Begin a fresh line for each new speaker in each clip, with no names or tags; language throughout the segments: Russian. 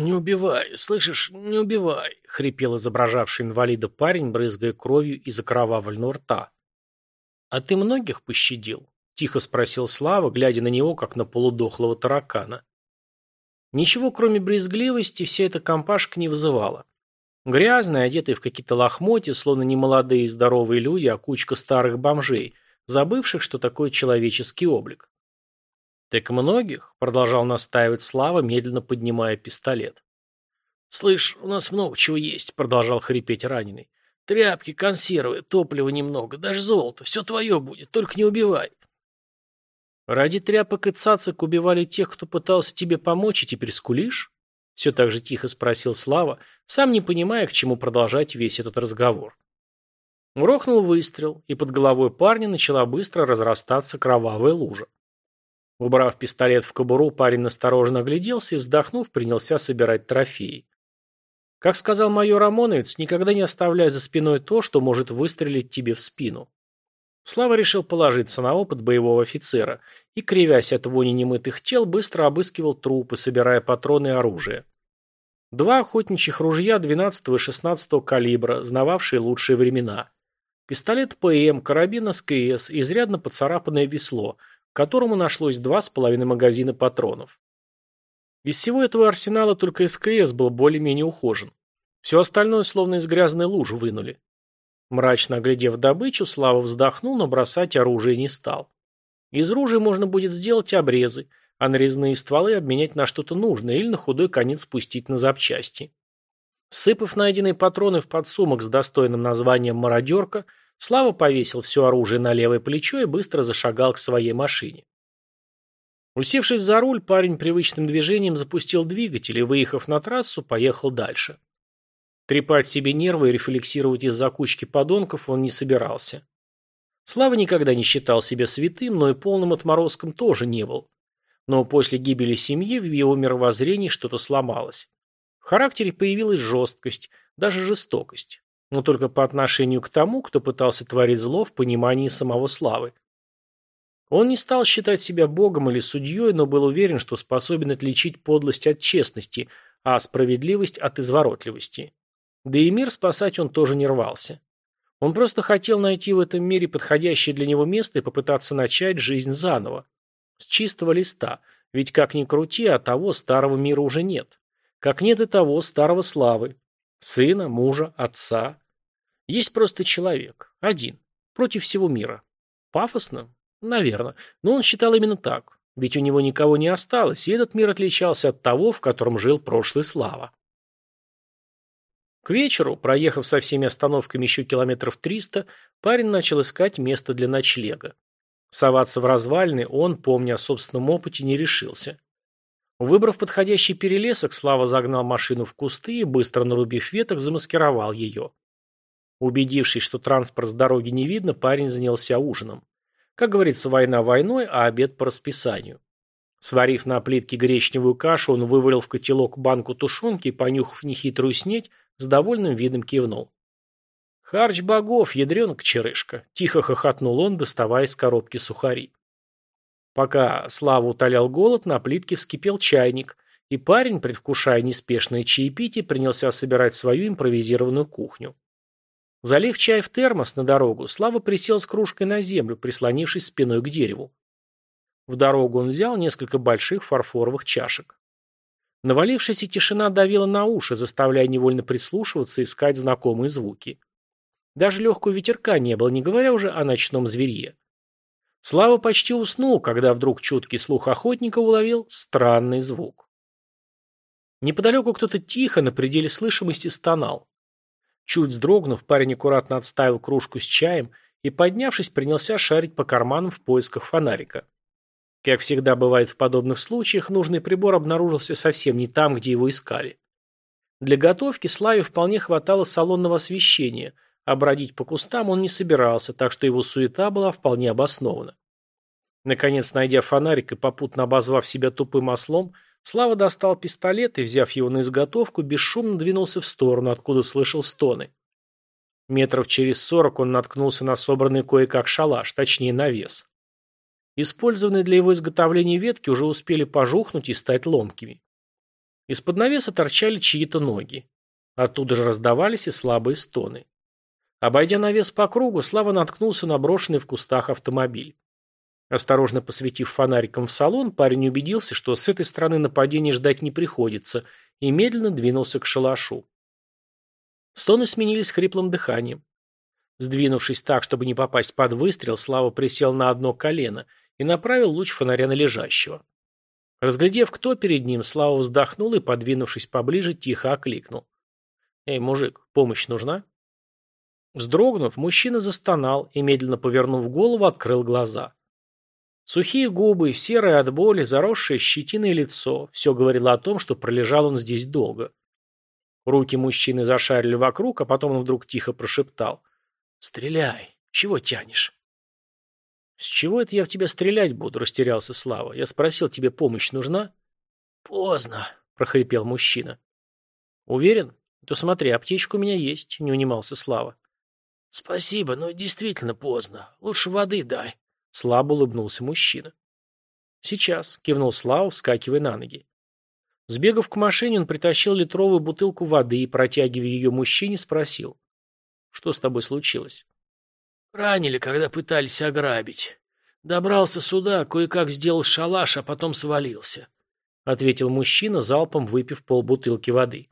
«Не убивай, слышишь, не убивай», — хрипел изображавший инвалида парень, брызгая кровью из окровавленного рта. «А ты многих пощадил?» — тихо спросил Слава, глядя на него, как на полудохлого таракана. Ничего, кроме брезгливости, вся эта компашка не вызывала. Грязные, одетые в какие-то лохмотья, словно не молодые и здоровые люди, а кучка старых бомжей, забывших, что такое человеческий облик. «Так многих?» – продолжал настаивать Слава, медленно поднимая пистолет. «Слышь, у нас много чего есть», – продолжал хрипеть раненый. «Тряпки, консервы, топлива немного, даже золото. Все твое будет, только не убивай». «Ради тряпок и цацик убивали тех, кто пытался тебе помочь, и теперь скулишь?» Все так же тихо спросил Слава, сам не понимая, к чему продолжать весь этот разговор. Грохнул выстрел, и под головой парня начала быстро разрастаться кровавая лужа. Убрав пистолет в кобуру, парень осторожно огляделся и, вздохнув, принялся собирать трофеи. Как сказал майор Рамоновец, никогда не оставляй за спиной то, что может выстрелить тебе в спину. Слава решил положиться на опыт боевого офицера и, кривясь от вони немытых тел, быстро обыскивал трупы, собирая патроны и оружие. Два охотничьих ружья 12 и 16 калибра, знававшие лучшие времена. Пистолет ПМ, карабин СКС, изрядно поцарапанное весло – к которому нашлось два с половиной магазина патронов. Из всего этого арсенала только СКС был более-менее ухожен. Все остальное словно из грязной лужи вынули. Мрачно оглядев добычу, Слава вздохнул, но бросать оружие не стал. Из ружей можно будет сделать обрезы, а нарезные стволы обменять на что-то нужное или на худой конец спустить на запчасти. Сыпав найденные патроны в подсумок с достойным названием «мародерка», Слава повесил все оружие на левое плечо и быстро зашагал к своей машине. Усевшись за руль, парень привычным движением запустил двигатель и, выехав на трассу, поехал дальше. Трепать себе нервы и рефлексировать из-за кучки подонков он не собирался. Слава никогда не считал себя святым, но и полным отморозком тоже не был. Но после гибели семьи в его мировоззрении что-то сломалось. В характере появилась жесткость, даже жестокость но только по отношению к тому, кто пытался творить зло в понимании самого Славы. Он не стал считать себя богом или судьей, но был уверен, что способен отличить подлость от честности, а справедливость от изворотливости. Да и мир спасать он тоже не рвался. Он просто хотел найти в этом мире подходящее для него место и попытаться начать жизнь заново. С чистого листа, ведь как ни крути, а того старого мира уже нет. Как нет и того старого славы. Сына, мужа, отца, есть просто человек. Один. Против всего мира. Пафосно? Наверное. Но он считал именно так. Ведь у него никого не осталось, и этот мир отличался от того, в котором жил прошлый Слава. К вечеру, проехав со всеми остановками еще километров триста, парень начал искать место для ночлега. Соваться в развалины он, помня о собственном опыте, не решился. Выбрав подходящий перелесок, Слава загнал машину в кусты и, быстро нарубив веток, замаскировал ее. Убедившись, что транспорт с дороги не видно, парень занялся ужином. Как говорится, война войной, а обед по расписанию. Сварив на плитке гречневую кашу, он вывалил в котелок банку тушенки и, понюхав нехитрую снеть, с довольным видом кивнул. «Харч богов, ядренок черышка!» – тихо хохотнул он, доставая из коробки сухари. Пока Слава утолял голод, на плитке вскипел чайник, и парень, предвкушая неспешное чаепитие, принялся собирать свою импровизированную кухню. Залив чай в термос на дорогу, Слава присел с кружкой на землю, прислонившись спиной к дереву. В дорогу он взял несколько больших фарфоровых чашек. Навалившаяся тишина давила на уши, заставляя невольно прислушиваться и искать знакомые звуки. Даже легкого ветерка не было, не говоря уже о ночном зверье. Слава почти уснул, когда вдруг чуткий слух охотника уловил странный звук. Неподалеку кто-то тихо, на пределе слышимости, стонал. Чуть вздрогнув, парень аккуратно отставил кружку с чаем и, поднявшись, принялся шарить по карманам в поисках фонарика. Как всегда бывает в подобных случаях, нужный прибор обнаружился совсем не там, где его искали. Для готовки Славе вполне хватало салонного освещения, а бродить по кустам он не собирался, так что его суета была вполне обоснована. Наконец, найдя фонарик и попутно обозвав себя тупым ослом, Слава достал пистолет и, взяв его на изготовку, бесшумно двинулся в сторону, откуда слышал стоны. Метров через сорок он наткнулся на собранный кое-как шалаш, точнее навес. Использованные для его изготовления ветки уже успели пожухнуть и стать ломкими. Из-под навеса торчали чьи-то ноги. Оттуда же раздавались и слабые стоны. Обойдя навес по кругу, Слава наткнулся на брошенный в кустах автомобиль. Осторожно посветив фонариком в салон, парень убедился, что с этой стороны нападения ждать не приходится, и медленно двинулся к шалашу. Стоны сменились хриплым дыханием. Сдвинувшись так, чтобы не попасть под выстрел, Слава присел на одно колено и направил луч фонаря на лежащего. Разглядев, кто перед ним, Слава вздохнул и, подвинувшись поближе, тихо окликнул. «Эй, мужик, помощь нужна?» Вздрогнув, мужчина застонал и, медленно повернув голову, открыл глаза. Сухие губы, серое от боли, заросшее щетиной лицо – все говорило о том, что пролежал он здесь долго. Руки мужчины зашарили вокруг, а потом он вдруг тихо прошептал. «Стреляй! Чего тянешь?» «С чего это я в тебя стрелять буду?» – растерялся Слава. «Я спросил, тебе помощь нужна?» «Поздно», – прохрипел мужчина. «Уверен? То смотри, аптечка у меня есть», – не унимался Слава. «Спасибо, но действительно поздно. Лучше воды дай», — слабо улыбнулся мужчина. «Сейчас», — кивнул Слава, вскакивая на ноги. Сбегав к машине, он притащил литровую бутылку воды и, протягивая ее мужчине, спросил. «Что с тобой случилось?» «Ранили, когда пытались ограбить. Добрался сюда, кое-как сделал шалаш, а потом свалился», — ответил мужчина, залпом выпив полбутылки воды.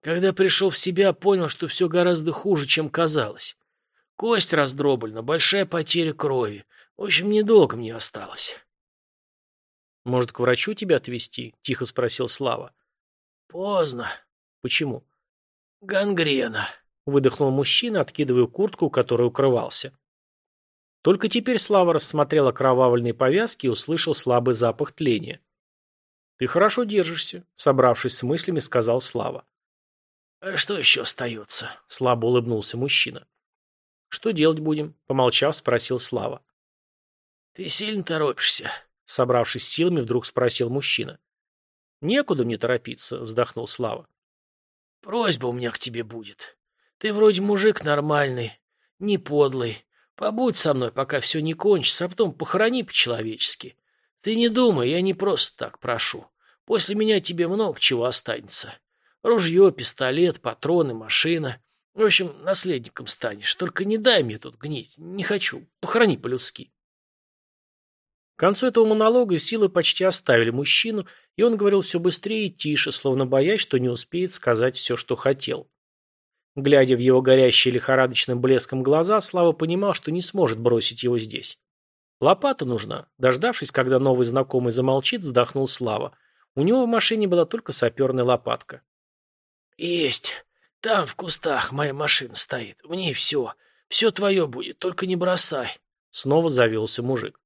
Когда пришел в себя, понял, что все гораздо хуже, чем казалось. Кость раздроблена, большая потеря крови. В общем, недолго мне осталось. «Может, к врачу тебя отвезти?» – тихо спросил Слава. «Поздно». «Почему?» «Гангрена», – выдохнул мужчина, откидывая куртку, которой укрывался. Только теперь Слава рассмотрел окровавленные повязки и услышал слабый запах тления. «Ты хорошо держишься», – собравшись с мыслями, сказал Слава. «А что еще остается?» – слабо улыбнулся мужчина. «Что делать будем?» – помолчав, спросил Слава. «Ты сильно торопишься?» – собравшись силами, вдруг спросил мужчина. «Некуда мне торопиться», – вздохнул Слава. «Просьба у меня к тебе будет. Ты вроде мужик нормальный, не подлый. Побудь со мной, пока все не кончится, а потом похорони по-человечески. Ты не думай, я не просто так прошу. После меня тебе много чего останется. Ружье, пистолет, патроны, машина. В общем, наследником станешь. Только не дай мне тут гнить. Не хочу. Похорони по-людски. К концу этого монолога силы почти оставили мужчину, и он говорил все быстрее и тише, словно боясь, что не успеет сказать все, что хотел. Глядя в его горящие лихорадочным блеском глаза, Слава понимал, что не сможет бросить его здесь. Лопата нужна. Дождавшись, когда новый знакомый замолчит, вздохнул Слава. У него в машине была только саперная лопатка. «Есть. Там, в кустах, моя машина стоит. В ней все. Все твое будет, только не бросай». Снова завелся мужик.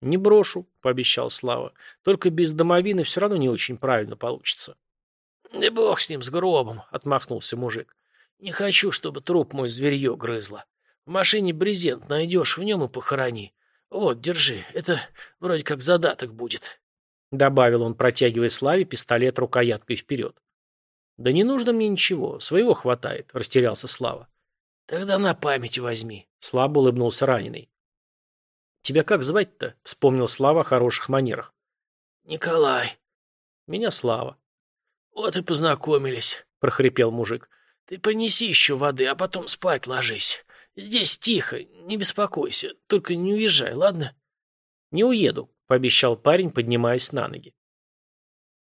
«Не брошу», — пообещал Слава. «Только без домовины все равно не очень правильно получится». «Да бог с ним, с гробом», — отмахнулся мужик. «Не хочу, чтобы труп мой зверье грызло. В машине брезент найдешь, в нем и похорони. Вот, держи, это вроде как задаток будет», — добавил он, протягивая Славе пистолет рукояткой вперед. «Да не нужно мне ничего, своего хватает», — растерялся Слава. «Тогда на память возьми», — слабо улыбнулся раненый. «Тебя как звать-то?» — вспомнил Слава о хороших манерах. «Николай». «Меня Слава». «Вот и познакомились», — прохрипел мужик. «Ты принеси еще воды, а потом спать ложись. Здесь тихо, не беспокойся, только не уезжай, ладно?» «Не уеду», — пообещал парень, поднимаясь на ноги.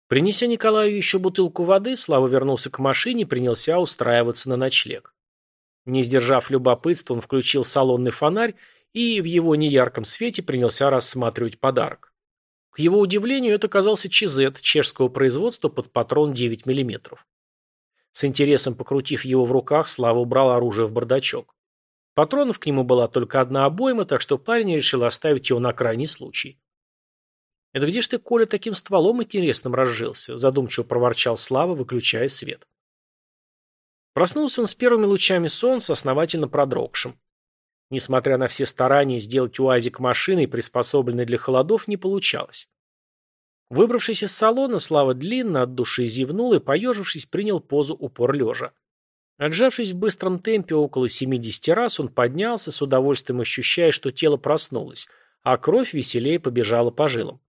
Принеся Николаю еще бутылку воды, Слава вернулся к машине и принялся устраиваться на ночлег. Не сдержав любопытства, он включил салонный фонарь и в его неярком свете принялся рассматривать подарок. К его удивлению, это оказался чизет чешского производства под патрон 9 мм. С интересом покрутив его в руках, Слава убрал оружие в бардачок. Патронов к нему была только одна обойма, так что парень решил оставить его на крайний случай. «Это где ж ты, Коля, таким стволом интересным разжился?» задумчиво проворчал Слава, выключая свет. Проснулся он с первыми лучами солнца, основательно продрогшим. Несмотря на все старания сделать уазик машиной, приспособленной для холодов, не получалось. Выбравшись из салона, Слава длинно от души зевнул и, поежившись, принял позу упор лежа. Отжавшись в быстром темпе около 70 раз, он поднялся, с удовольствием ощущая, что тело проснулось, а кровь веселее побежала по жилам.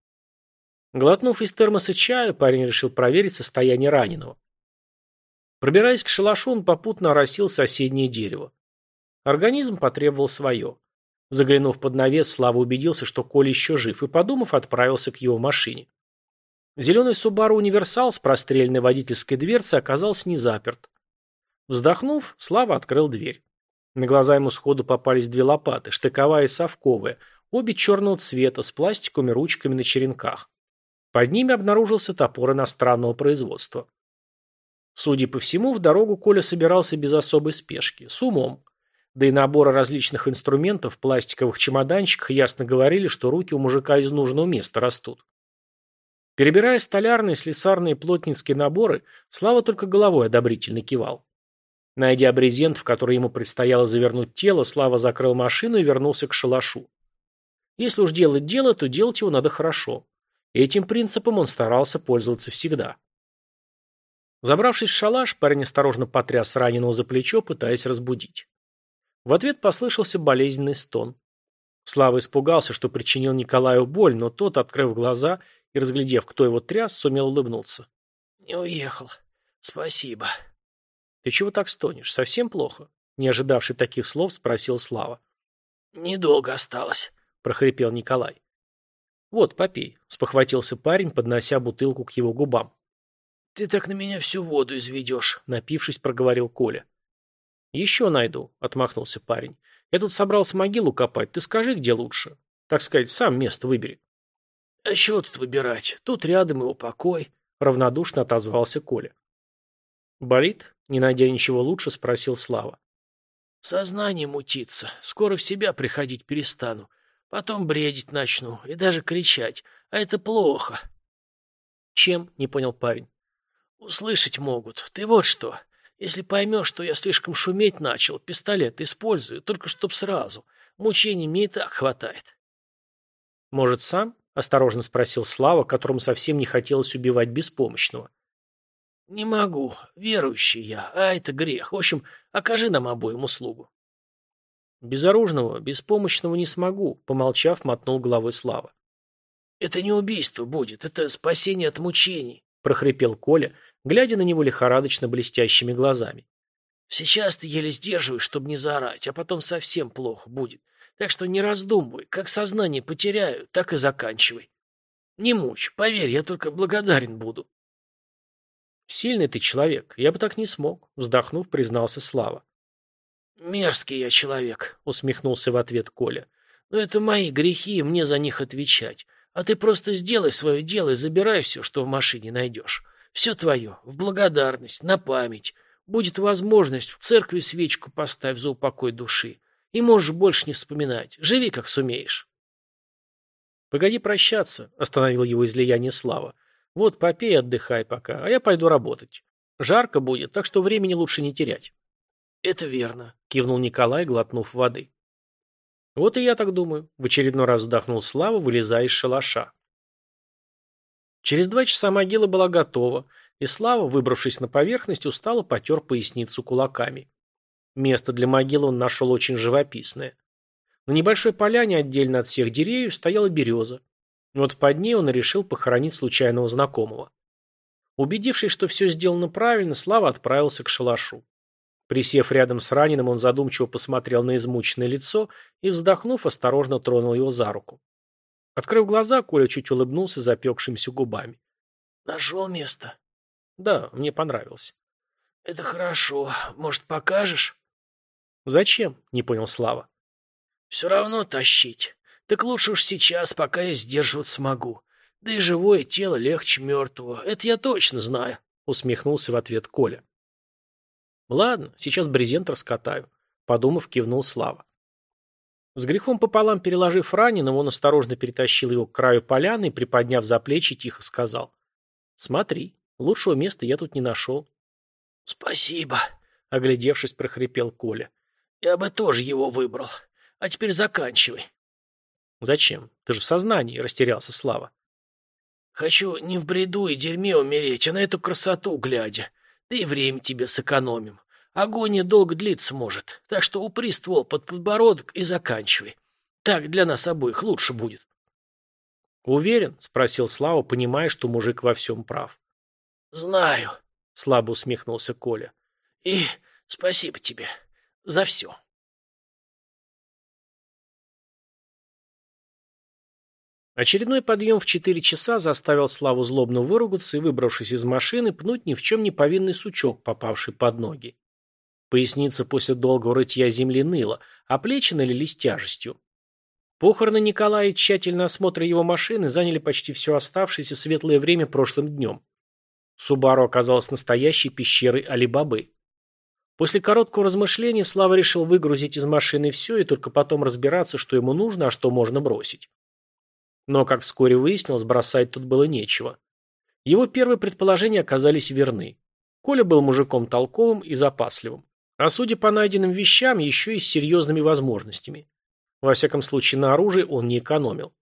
Глотнув из термоса чаю, парень решил проверить состояние раненого. Пробираясь к шалашу, он попутно оросил соседнее дерево. Организм потребовал свое. Заглянув под навес, Слава убедился, что Коля еще жив, и, подумав, отправился к его машине. Зеленый Субару Универсал с простреленной водительской дверцей оказался не заперт. Вздохнув, Слава открыл дверь. На глаза ему сходу попались две лопаты, штыковая и совковая, обе черного цвета, с пластиковыми ручками на черенках. Под ними обнаружился топор иностранного производства. Судя по всему, в дорогу Коля собирался без особой спешки, с умом. Да и наборы различных инструментов в пластиковых чемоданчиках ясно говорили, что руки у мужика из нужного места растут. Перебирая столярные, слесарные и плотницкие наборы, Слава только головой одобрительно кивал. Найдя брезент, в который ему предстояло завернуть тело, Слава закрыл машину и вернулся к шалашу. Если уж делать дело, то делать его надо хорошо. Этим принципом он старался пользоваться всегда. Забравшись в шалаш, парень осторожно потряс раненого за плечо, пытаясь разбудить. В ответ послышался болезненный стон. Слава испугался, что причинил Николаю боль, но тот, открыв глаза и разглядев, кто его тряс, сумел улыбнуться.
«Не уехал. Спасибо».
«Ты чего так стонешь? Совсем плохо?» Не ожидавший таких слов, спросил Слава.
«Недолго осталось», —
прохрипел Николай. «Вот, попей», — спохватился парень, поднося бутылку к его губам.
«Ты так на меня всю воду изведешь», —
напившись, проговорил Коля. «Еще найду», — отмахнулся парень. «Я тут собрался могилу копать. Ты скажи, где лучше. Так сказать, сам место выбери».
«А чего тут выбирать? Тут рядом его покой», — равнодушно отозвался Коля.
«Болит?» Не найдя ничего лучше, спросил Слава.
Сознание мутится. Скоро в себя приходить перестану. Потом бредить начну и даже кричать. А это плохо.
Чем? Не понял парень.
Услышать могут. Ты вот что. Если поймешь, что я слишком шуметь начал, пистолет использую, только чтоб сразу. Мучений мне и так хватает.
Может, сам? Осторожно спросил Слава, которому совсем не хотелось убивать беспомощного.
«Не могу. Верующий я. А это грех. В общем, окажи нам обоим услугу».
«Безоружного, беспомощного не смогу», — помолчав, мотнул головой Слава.
«Это не убийство будет. Это спасение от мучений», —
прохрипел Коля, глядя на него лихорадочно блестящими глазами.
«Сейчас ты еле сдерживаешь, чтобы не заорать, а потом совсем плохо будет. Так что не раздумывай. Как сознание потеряю, так и заканчивай. Не мучь. Поверь, я только благодарен буду».
«Сильный ты человек. Я бы так не смог», — вздохнув, признался Слава.
«Мерзкий я человек», — усмехнулся в ответ Коля. «Но это мои грехи, и мне за них отвечать. А ты просто сделай свое дело и забирай все, что в машине найдешь. Все твое, в благодарность, на память. Будет возможность, в церкви свечку поставь за упокой души. И можешь больше не вспоминать. Живи, как сумеешь».
«Погоди прощаться», — остановил его излияние Слава. Вот попей отдыхай пока, а я пойду работать. Жарко будет, так что времени лучше не терять.
Это верно,
кивнул Николай, глотнув воды. Вот и я так думаю, в очередной раз вздохнул Слава, вылезая из шалаша. Через два часа могила была готова, и Слава, выбравшись на поверхность, устало потер поясницу кулаками. Место для могилы он нашел очень живописное. На небольшой поляне, отдельно от всех деревьев, стояла береза. Вот под ней он решил похоронить случайного знакомого. Убедившись, что все сделано правильно, Слава отправился к шалашу. Присев рядом с раненым, он задумчиво посмотрел на измученное лицо и, вздохнув, осторожно тронул его за руку. Открыв глаза, Коля чуть улыбнулся запекшимися губами.
«Нашел место?»
«Да, мне понравилось».
«Это хорошо. Может, покажешь?»
«Зачем?» – не понял Слава.
«Все равно тащить. Так лучше уж сейчас, пока я сдерживать смогу. Да и живое тело легче мертвого. Это я точно знаю», — усмехнулся в ответ Коля.
«Ладно, сейчас брезент раскатаю», — подумав, кивнул Слава. С грехом пополам переложив раненого, он осторожно перетащил его к краю поляны и, приподняв за плечи, тихо сказал. «Смотри, лучшего места я тут не нашел».
«Спасибо», —
оглядевшись, прохрипел Коля.
«Я бы тоже его выбрал. А теперь заканчивай».
«Зачем? Ты же в сознании», — растерялся Слава.
«Хочу не в бреду и дерьме умереть, а на эту красоту глядя. Да и время тебе сэкономим. Агония долго длиться может, так что упри ствол под подбородок и заканчивай. Так для нас обоих лучше будет».
«Уверен?» – спросил Слава, понимая, что мужик во всем прав.
«Знаю», – слабо усмехнулся Коля. «И спасибо тебе за все».
Очередной подъем в четыре часа заставил Славу злобно выругаться и, выбравшись из машины, пнуть ни в чем не повинный сучок, попавший под ноги. Поясница после долгого рытья земли ныла, а плечи налились тяжестью. Похороны Николая и тщательный осмотр его машины заняли почти все оставшееся светлое время прошлым днем. Субару оказалась настоящей пещерой Алибабы. После короткого размышления Слава решил выгрузить из машины все и только потом разбираться, что ему нужно, а что можно бросить. Но, как вскоре выяснилось, бросать тут было нечего. Его первые предположения оказались верны. Коля был мужиком толковым и запасливым. А судя по найденным вещам, еще и с серьезными возможностями. Во всяком случае, на оружие он не экономил.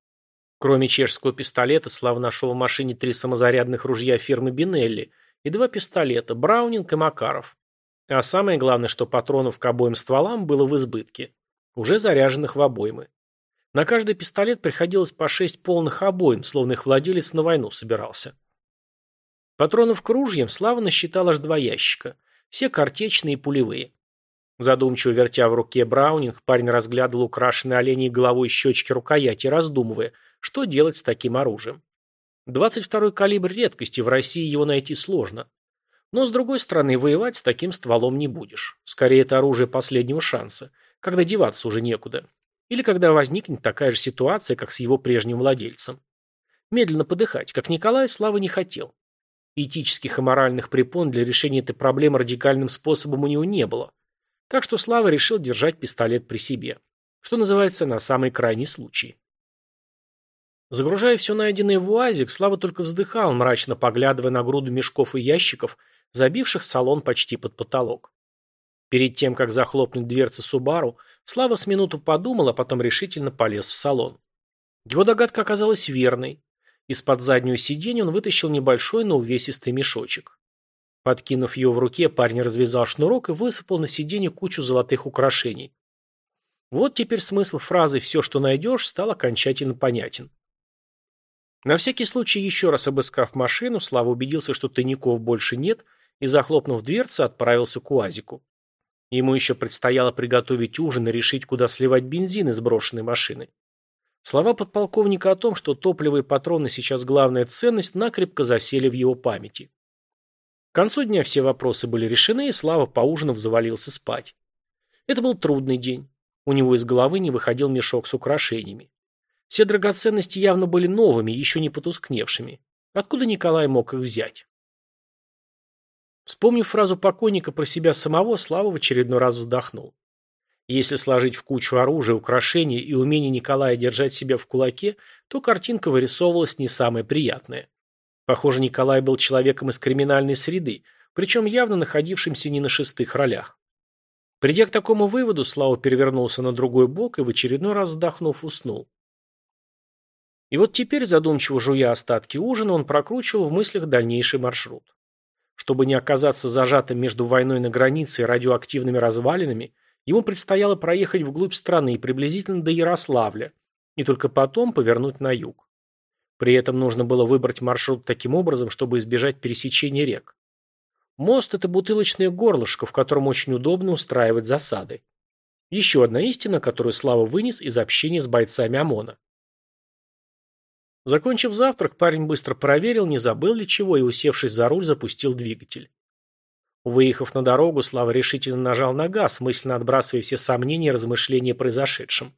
Кроме чешского пистолета, Слава нашел в машине три самозарядных ружья фирмы Бинелли и два пистолета – Браунинг и Макаров. А самое главное, что патронов к обоим стволам было в избытке, уже заряженных в обоймы. На каждый пистолет приходилось по шесть полных обоим, словно их владелец на войну собирался. Патронов к ружьям Слава насчитал аж два ящика. Все картечные и пулевые. Задумчиво вертя в руке Браунинг, парень разглядывал украшенные оленей головой щечки рукояти, раздумывая, что делать с таким оружием. 22-й калибр редкости, в России его найти сложно. Но, с другой стороны, воевать с таким стволом не будешь. Скорее, это оружие последнего шанса, когда деваться уже некуда. Или когда возникнет такая же ситуация, как с его прежним владельцем. Медленно подыхать, как Николай, Слава не хотел. Этических и моральных препон для решения этой проблемы радикальным способом у него не было. Так что Слава решил держать пистолет при себе. Что называется, на самый крайний случай. Загружая все найденное в УАЗик, Слава только вздыхал, мрачно поглядывая на груду мешков и ящиков, забивших салон почти под потолок. Перед тем, как захлопнуть дверцы Субару, Слава с минуту подумал, а потом решительно полез в салон. Его догадка оказалась верной. Из-под заднего сиденья он вытащил небольшой, но увесистый мешочек. Подкинув его в руке, парень развязал шнурок и высыпал на сиденье кучу золотых украшений. Вот теперь смысл фразы «все, что найдешь» стал окончательно понятен. На всякий случай, еще раз обыскав машину, Слава убедился, что тайников больше нет, и, захлопнув дверцы, отправился к УАЗику. Ему еще предстояло приготовить ужин и решить, куда сливать бензин из брошенной машины. Слова подполковника о том, что топливо и патроны сейчас главная ценность, накрепко засели в его памяти. К концу дня все вопросы были решены, и Слава, поужинав, завалился спать. Это был трудный день. У него из головы не выходил мешок с украшениями. Все драгоценности явно были новыми, еще не потускневшими. Откуда Николай мог их взять? Вспомнив фразу покойника про себя самого, Слава в очередной раз вздохнул. Если сложить в кучу оружия, украшений и умение Николая держать себя в кулаке, то картинка вырисовывалась не самая приятная. Похоже, Николай был человеком из криминальной среды, причем явно находившимся не на шестых ролях. Придя к такому выводу, Слава перевернулся на другой бок и в очередной раз вздохнув уснул. И вот теперь, задумчиво жуя остатки ужина, он прокручивал в мыслях дальнейший маршрут. Чтобы не оказаться зажатым между войной на границе и радиоактивными развалинами, ему предстояло проехать вглубь страны приблизительно до Ярославля, и только потом повернуть на юг. При этом нужно было выбрать маршрут таким образом, чтобы избежать пересечения рек. Мост – это бутылочное горлышко, в котором очень удобно устраивать засады. Еще одна истина, которую Слава вынес из общения с бойцами ОМОНа. Закончив завтрак, парень быстро проверил, не забыл ли чего, и, усевшись за руль, запустил двигатель. Выехав на дорогу, Слава решительно нажал на газ, мысленно отбрасывая все сомнения и размышления о произошедшем.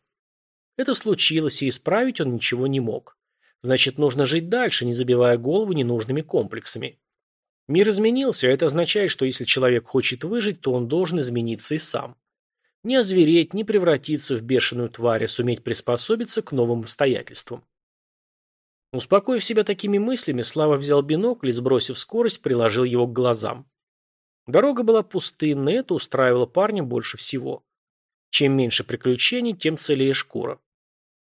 Это случилось, и исправить он ничего не мог. Значит, нужно жить дальше, не забивая голову ненужными комплексами. Мир изменился, а это означает, что если человек хочет выжить, то он должен измениться и сам. Не озвереть, не превратиться в бешеную тварь, а суметь приспособиться к новым обстоятельствам. Успокоив себя такими мыслями, Слава взял бинокль и, сбросив скорость, приложил его к глазам. Дорога была пустынной, это устраивало парня больше всего. Чем меньше приключений, тем целее шкура.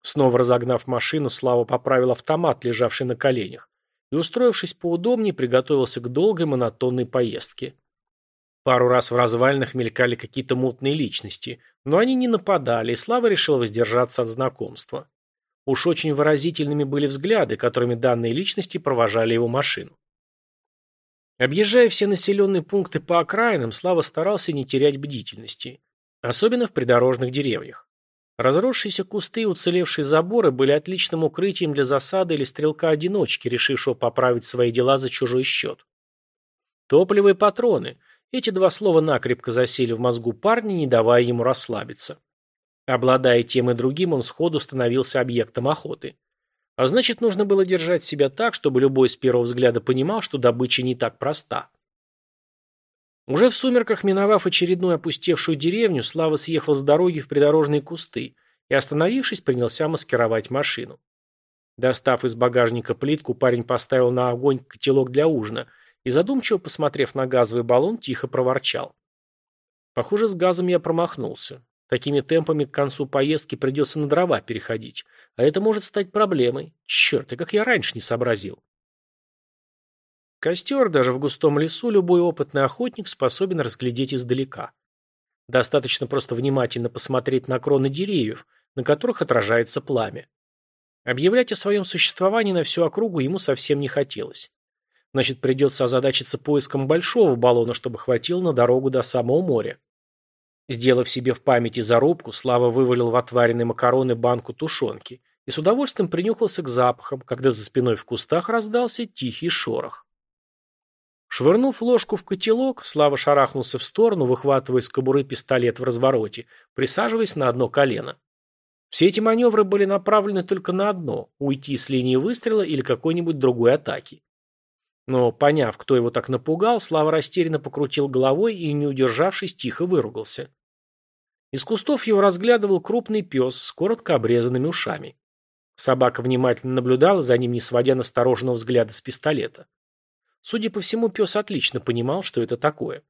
Снова разогнав машину, Слава поправил автомат, лежавший на коленях, и, устроившись поудобнее, приготовился к долгой монотонной поездке. Пару раз в развалинах мелькали какие-то мутные личности, но они не нападали, и Слава решил воздержаться от знакомства. Уж очень выразительными были взгляды, которыми данные личности провожали его машину. Объезжая все населенные пункты по окраинам, Слава старался не терять бдительности, особенно в придорожных деревьях. Разросшиеся кусты и уцелевшие заборы были отличным укрытием для засады или стрелка-одиночки, решившего поправить свои дела за чужой счет. Топливо патроны. Эти два слова накрепко засели в мозгу парня, не давая ему расслабиться. Обладая тем и другим, он сходу становился объектом охоты. А значит, нужно было держать себя так, чтобы любой с первого взгляда понимал, что добыча не так проста. Уже в сумерках, миновав очередную опустевшую деревню, Слава съехал с дороги в придорожные кусты и, остановившись, принялся маскировать машину. Достав из багажника плитку, парень поставил на огонь котелок для ужина и, задумчиво посмотрев на газовый баллон, тихо проворчал. Похоже, с газом я промахнулся. Такими темпами к концу поездки придется на дрова переходить. А это может стать проблемой. Черт, и как я раньше не сообразил. Костер даже в густом лесу любой опытный охотник способен разглядеть издалека. Достаточно просто внимательно посмотреть на кроны деревьев, на которых отражается пламя. Объявлять о своем существовании на всю округу ему совсем не хотелось. Значит, придется озадачиться поиском большого баллона, чтобы хватило на дорогу до самого моря. Сделав себе в памяти зарубку, Слава вывалил в отваренные макароны банку тушенки и с удовольствием принюхался к запахам, когда за спиной в кустах раздался тихий шорох. Швырнув ложку в котелок, Слава шарахнулся в сторону, выхватывая из кобуры пистолет в развороте, присаживаясь на одно колено. Все эти маневры были направлены только на одно – уйти с линии выстрела или какой-нибудь другой атаки. Но, поняв, кто его так напугал, Слава растерянно покрутил головой и, не удержавшись, тихо выругался. Из кустов его разглядывал крупный пес с коротко обрезанными ушами. Собака внимательно наблюдала за ним, не сводя настороженного взгляда с пистолета. Судя по всему, пес отлично понимал, что это такое.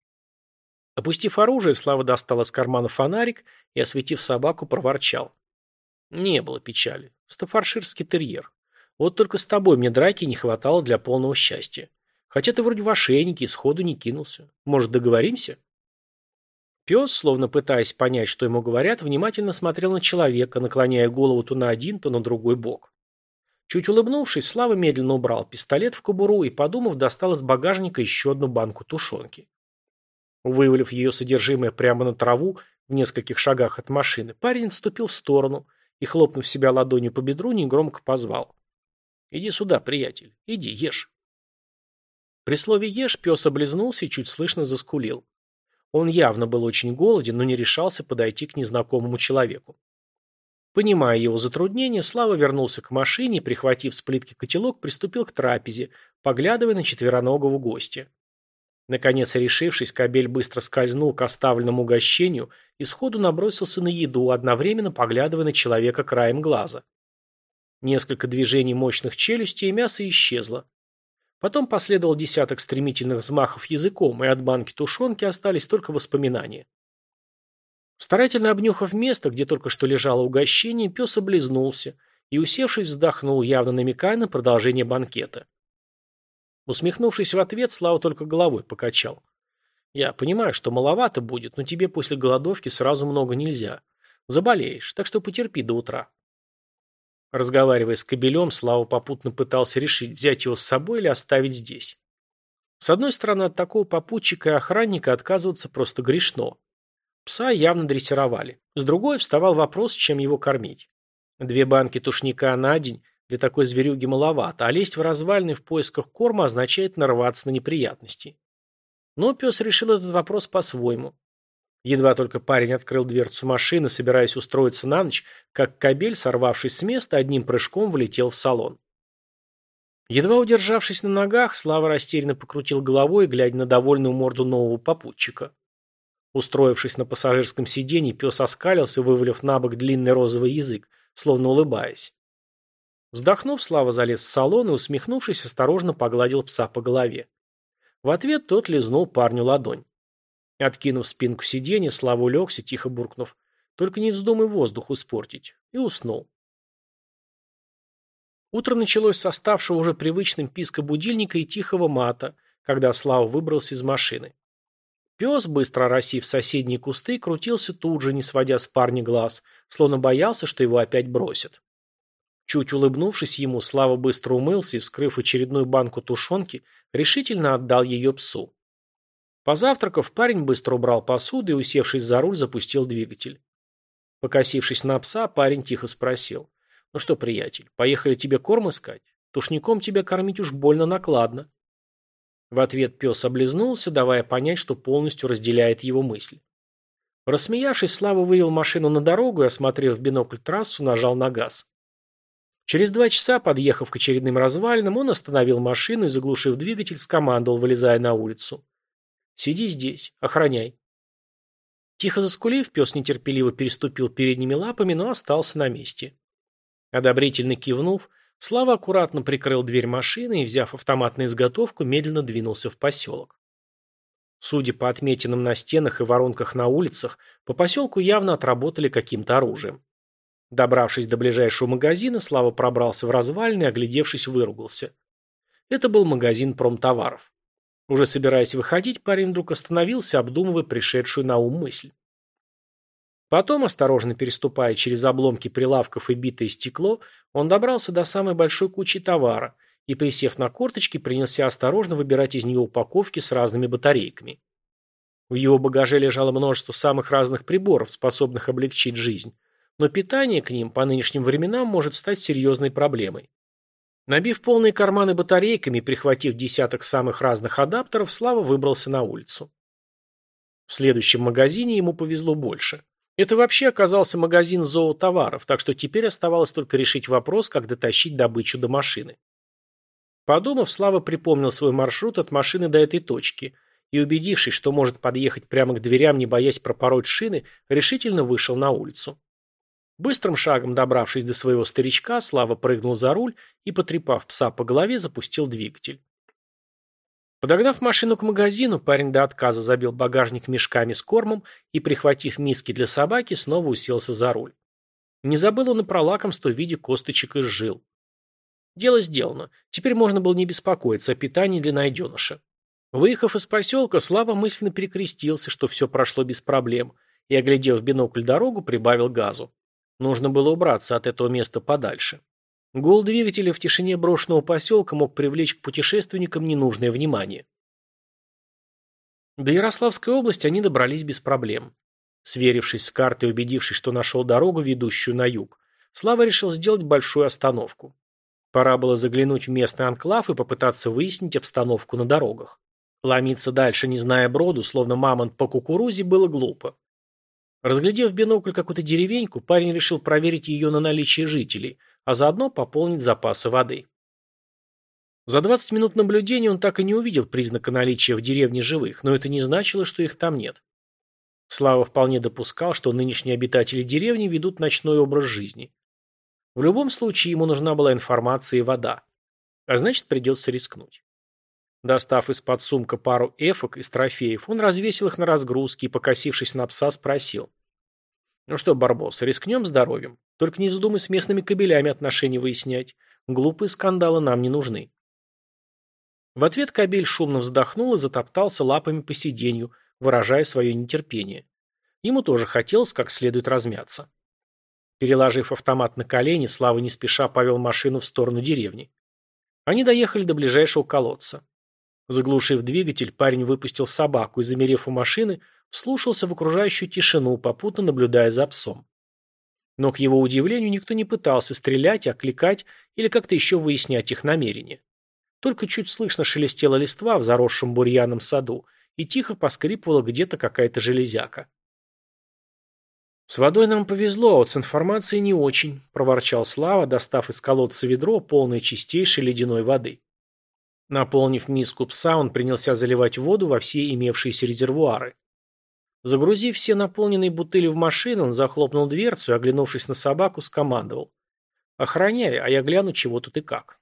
Опустив оружие, Слава достал из кармана фонарик и, осветив собаку, проворчал. Не было печали. Стафарширский терьер. Вот только с тобой мне драки не хватало для полного счастья. Хотя ты вроде в ошейнике и сходу не кинулся. Может, договоримся?» Пес, словно пытаясь понять, что ему говорят, внимательно смотрел на человека, наклоняя голову то на один, то на другой бок. Чуть улыбнувшись, Слава медленно убрал пистолет в кобуру и, подумав, достал из багажника еще одну банку тушенки. Вывалив ее содержимое прямо на траву, в нескольких шагах от машины, парень отступил в сторону и, хлопнув себя ладонью по бедру, негромко позвал. Иди сюда, приятель. Иди, ешь. При слове «ешь» пес облизнулся и чуть слышно заскулил. Он явно был очень голоден, но не решался подойти к незнакомому человеку. Понимая его затруднение, Слава вернулся к машине и, прихватив с плитки котелок, приступил к трапезе, поглядывая на четвероногого гостя. Наконец, решившись, кобель быстро скользнул к оставленному угощению и сходу набросился на еду, одновременно поглядывая на человека краем глаза. Несколько движений мощных челюстей, и мясо исчезло. Потом последовал десяток стремительных взмахов языком, и от банки тушенки остались только воспоминания. Старательно обнюхав место, где только что лежало угощение, пес облизнулся и, усевшись, вздохнул, явно намекая на продолжение банкета. Усмехнувшись в ответ, Слава только головой покачал. «Я понимаю, что маловато будет, но тебе после голодовки сразу много нельзя. Заболеешь, так что потерпи до утра». Разговаривая с кобелем, Слава попутно пытался решить, взять его с собой или оставить здесь. С одной стороны, от такого попутчика и охранника отказываться просто грешно. Пса явно дрессировали. С другой вставал вопрос, чем его кормить. Две банки тушника на день для такой зверюги маловато, а лезть в развалины в поисках корма означает нарваться на неприятности. Но пес решил этот вопрос по-своему. Едва только парень открыл дверцу машины, собираясь устроиться на ночь, как кобель, сорвавшись с места, одним прыжком влетел в салон. Едва удержавшись на ногах, Слава растерянно покрутил головой, глядя на довольную морду нового попутчика. Устроившись на пассажирском сиденье, пес оскалился, вывалив на бок длинный розовый язык, словно улыбаясь. Вздохнув, Слава залез в салон и, усмехнувшись, осторожно погладил пса по голове. В ответ тот лизнул парню ладонь. Откинув спинку сиденья, Слава улегся, тихо буркнув. «Только не вздумай воздух испортить». И уснул. Утро началось с оставшего уже привычным писка будильника и тихого мата, когда Слава выбрался из машины. Пес, быстро росив соседние кусты, крутился тут же, не сводя с парня глаз, словно боялся, что его опять бросят. Чуть улыбнувшись ему, Слава быстро умылся и, вскрыв очередную банку тушенки, решительно отдал ее псу. Позавтракав, парень быстро убрал посуду и, усевшись за руль, запустил двигатель. Покосившись на пса, парень тихо спросил. «Ну что, приятель, поехали тебе корм искать? Тушником тебя кормить уж больно накладно». В ответ пес облизнулся, давая понять, что полностью разделяет его мысль. Рассмеявшись, Слава вывел машину на дорогу и, осмотрев в бинокль трассу, нажал на газ. Через два часа, подъехав к очередным развалинам, он остановил машину и, заглушив двигатель, скомандовал, вылезая на улицу. «Сиди здесь, охраняй». Тихо заскулив, пес нетерпеливо переступил передними лапами, но остался на месте. Одобрительно кивнув, Слава аккуратно прикрыл дверь машины и, взяв автомат на изготовку, медленно двинулся в поселок. Судя по отметинам на стенах и воронках на улицах, по поселку явно отработали каким-то оружием. Добравшись до ближайшего магазина, Слава пробрался в развалины и, оглядевшись, выругался. Это был магазин промтоваров. Уже собираясь выходить, парень вдруг остановился, обдумывая пришедшую на ум мысль. Потом, осторожно переступая через обломки прилавков и битое стекло, он добрался до самой большой кучи товара и, присев на корточки, принялся осторожно выбирать из нее упаковки с разными батарейками. В его багаже лежало множество самых разных приборов, способных облегчить жизнь, но питание к ним по нынешним временам может стать серьезной проблемой. Набив полные карманы батарейками прихватив десяток самых разных адаптеров, Слава выбрался на улицу. В следующем магазине ему повезло больше. Это вообще оказался магазин зоотоваров, так что теперь оставалось только решить вопрос, как дотащить добычу до машины. Подумав, Слава припомнил свой маршрут от машины до этой точки и, убедившись, что может подъехать прямо к дверям, не боясь пропороть шины, решительно вышел на улицу. Быстрым шагом добравшись до своего старичка, Слава прыгнул за руль и, потрепав пса по голове, запустил двигатель. Подогнав машину к магазину, парень до отказа забил багажник мешками с кормом и, прихватив миски для собаки, снова уселся за руль. Не забыл он и про лакомство в виде косточек из жил. Дело сделано. Теперь можно было не беспокоиться о питании для найденыша. Выехав из поселка, Слава мысленно перекрестился, что все прошло без проблем, и, оглядев в бинокль дорогу, прибавил газу. Нужно было убраться от этого места подальше. Гул двигателя в тишине брошенного поселка мог привлечь к путешественникам ненужное внимание. До Ярославской области они добрались без проблем. Сверившись с картой и убедившись, что нашел дорогу, ведущую на юг, Слава решил сделать большую остановку. Пора было заглянуть в местный анклав и попытаться выяснить обстановку на дорогах. Ломиться дальше, не зная броду, словно мамонт по кукурузе, было глупо. Разглядев в бинокль какую-то деревеньку, парень решил проверить ее на наличие жителей, а заодно пополнить запасы воды. За 20 минут наблюдения он так и не увидел признака наличия в деревне живых, но это не значило, что их там нет. Слава вполне допускал, что нынешние обитатели деревни ведут ночной образ жизни. В любом случае ему нужна была информация и вода. А значит, придется рискнуть. Достав из-под сумка пару эфок из трофеев, он развесил их на разгрузке и, покосившись на пса, спросил. «Ну что, Барбос, рискнем здоровьем? Только не вздумай с местными кабелями отношения выяснять. Глупые скандалы нам не нужны». В ответ кабель шумно вздохнул и затоптался лапами по сиденью, выражая свое нетерпение. Ему тоже хотелось как следует размяться. Переложив автомат на колени, Слава не спеша повел машину в сторону деревни. Они доехали до ближайшего колодца. Заглушив двигатель, парень выпустил собаку и, замерев у машины, вслушался в окружающую тишину, попутно наблюдая за псом. Но, к его удивлению, никто не пытался стрелять, окликать или как-то еще выяснять их намерения. Только чуть слышно шелестела листва в заросшем бурьяном саду, и тихо поскрипывала где-то какая-то железяка. «С водой нам повезло, а вот с информацией не очень», – проворчал Слава, достав из колодца ведро, полное чистейшей ледяной воды. Наполнив миску пса, он принялся заливать воду во все имевшиеся резервуары. Загрузив все наполненные бутыли в машину, он захлопнул дверцу и, оглянувшись на собаку, скомандовал. «Охраняй, а я гляну, чего тут и как».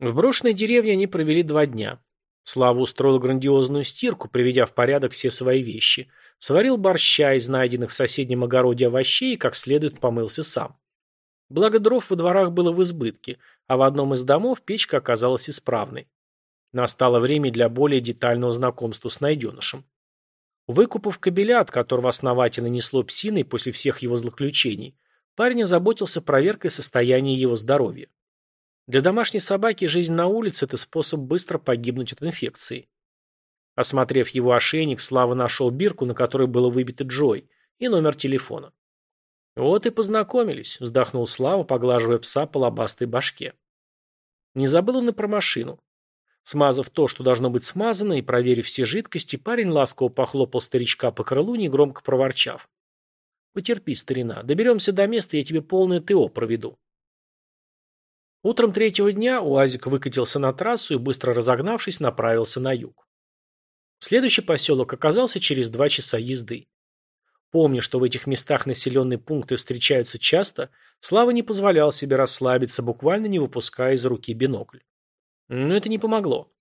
В брошенной деревне они провели два дня. Слава устроил грандиозную стирку, приведя в порядок все свои вещи. Сварил борща из найденных в соседнем огороде овощей и как следует помылся сам. Благо дров во дворах было в избытке, а в одном из домов печка оказалась исправной. Настало время для более детального знакомства с найденышем. Выкупав кабеля, от которого основательно несло псиной после всех его злоключений, парень озаботился проверкой состояния его здоровья. Для домашней собаки жизнь на улице – это способ быстро погибнуть от инфекции. Осмотрев его ошейник, Слава нашел бирку, на которой было выбито Джой, и номер телефона. «Вот и познакомились», – вздохнул Слава, поглаживая пса по лобастой башке. Не забыл он и про машину. Смазав то, что должно быть смазано, и проверив все жидкости, парень ласково похлопал старичка по крылу, негромко проворчав. «Потерпи, старина, доберемся до места, я тебе полное ТО проведу». Утром третьего дня УАЗик выкатился на трассу и, быстро разогнавшись, направился на юг. Следующий поселок оказался через два часа езды. Помня, что в этих местах населенные пункты встречаются часто, Слава не позволял себе расслабиться, буквально не выпуская из руки бинокль. Но это не помогло.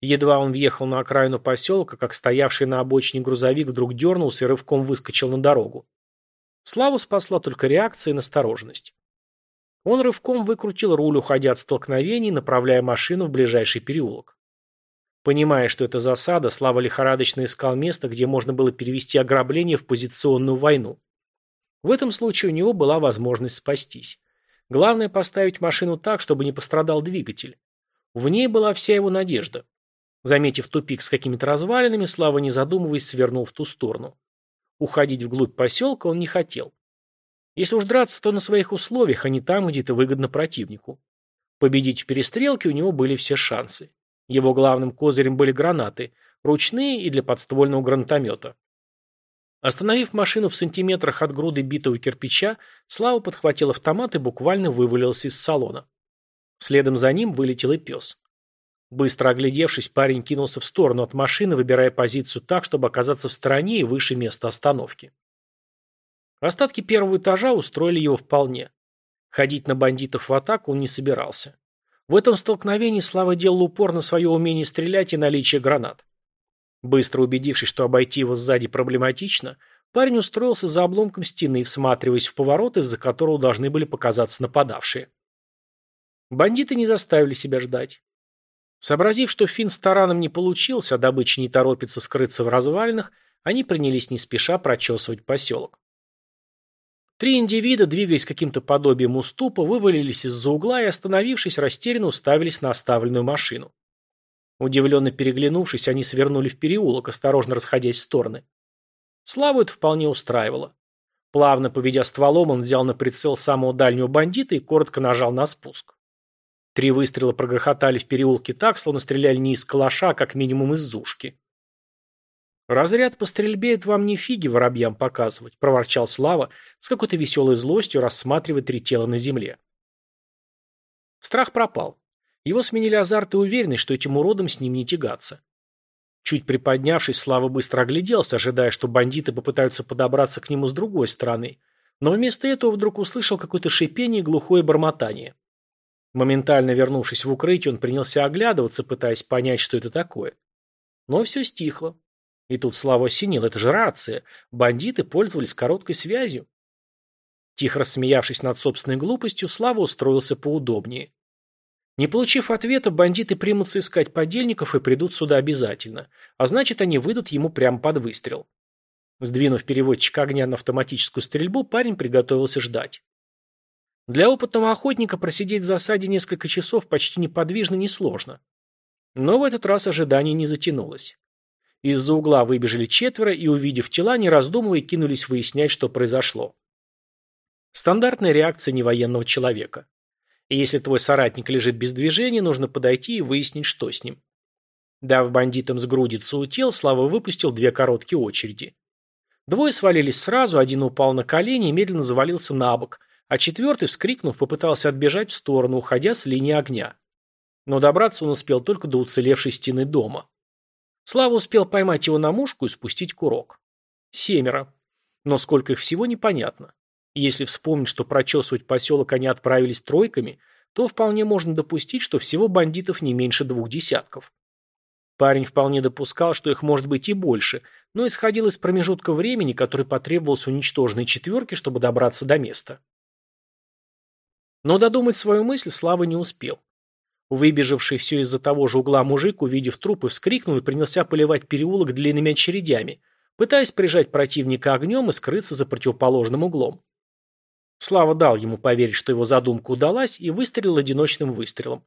Едва он въехал на окраину поселка, как стоявший на обочине грузовик вдруг дернулся и рывком выскочил на дорогу. Славу спасла только реакция и настороженность. Он рывком выкрутил руль, уходя от столкновений, направляя машину в ближайший переулок. Понимая, что это засада, Слава лихорадочно искал место, где можно было перевести ограбление в позиционную войну. В этом случае у него была возможность спастись. Главное поставить машину так, чтобы не пострадал двигатель. В ней была вся его надежда. Заметив тупик с какими-то развалинами, Слава, не задумываясь, свернул в ту сторону. Уходить вглубь поселка он не хотел. Если уж драться, то на своих условиях, а не там, где это выгодно противнику. Победить в перестрелке у него были все шансы. Его главным козырем были гранаты, ручные и для подствольного гранатомета. Остановив машину в сантиметрах от груды битого кирпича, Слава подхватил автомат и буквально вывалился из салона. Следом за ним вылетел и пес. Быстро оглядевшись, парень кинулся в сторону от машины, выбирая позицию так, чтобы оказаться в стороне и выше места остановки. Остатки первого этажа устроили его вполне. Ходить на бандитов в атаку он не собирался. В этом столкновении Слава делал упор на свое умение стрелять и наличие гранат. Быстро убедившись, что обойти его сзади проблематично, парень устроился за обломком стены, всматриваясь в поворот, из-за которого должны были показаться нападавшие. Бандиты не заставили себя ждать. Сообразив, что фин с тараном не получился, а добыча не торопится скрыться в развалинах, они принялись не спеша прочесывать поселок. Три индивида, двигаясь каким-то подобием уступа, вывалились из-за угла и, остановившись, растерянно уставились на оставленную машину. Удивленно переглянувшись, они свернули в переулок, осторожно расходясь в стороны. Славу это вполне устраивало. Плавно поведя стволом, он взял на прицел самого дальнего бандита и коротко нажал на спуск. Три выстрела прогрохотали в переулке так, словно стреляли не из калаша, а как минимум из зушки. «Разряд по стрельбе – это вам не фиги воробьям показывать», – проворчал Слава, с какой-то веселой злостью рассматривая три тела на земле. Страх пропал. Его сменили азарт и уверенность, что этим уродом с ним не тягаться. Чуть приподнявшись, Слава быстро огляделся, ожидая, что бандиты попытаются подобраться к нему с другой стороны, но вместо этого вдруг услышал какое-то шипение и глухое бормотание. Моментально вернувшись в укрытие, он принялся оглядываться, пытаясь понять, что это такое. Но все стихло. И тут Слава осенил, это же рация. Бандиты пользовались короткой связью. Тихо рассмеявшись над собственной глупостью, Слава устроился поудобнее. Не получив ответа, бандиты примутся искать подельников и придут сюда обязательно. А значит, они выйдут ему прямо под выстрел. Сдвинув переводчик огня на автоматическую стрельбу, парень приготовился ждать. Для опытного охотника просидеть в засаде несколько часов почти неподвижно несложно. Но в этот раз ожидание не затянулось. Из-за угла выбежали четверо и, увидев тела, не раздумывая, кинулись выяснять, что произошло. Стандартная реакция невоенного человека. Если твой соратник лежит без движения, нужно подойти и выяснить, что с ним. Дав бандитам сгрудиться у тел, Слава выпустил две короткие очереди. Двое свалились сразу, один упал на колени и медленно завалился на бок, а четвертый, вскрикнув, попытался отбежать в сторону, уходя с линии огня. Но добраться он успел только до уцелевшей стены дома. Слава успел поймать его на мушку и спустить курок. Семеро. Но сколько их всего, непонятно. Если вспомнить, что прочесывать поселок они отправились тройками, то вполне можно допустить, что всего бандитов не меньше двух десятков. Парень вполне допускал, что их может быть и больше, но исходил из промежутка времени, который потребовался уничтоженной четверке, чтобы добраться до места. Но додумать свою мысль Слава не успел. Выбежавший все из-за того же угла мужик, увидев трупы, вскрикнул и принялся поливать переулок длинными очередями, пытаясь прижать противника огнем и скрыться за противоположным углом. Слава дал ему поверить, что его задумка удалась, и выстрелил одиночным выстрелом.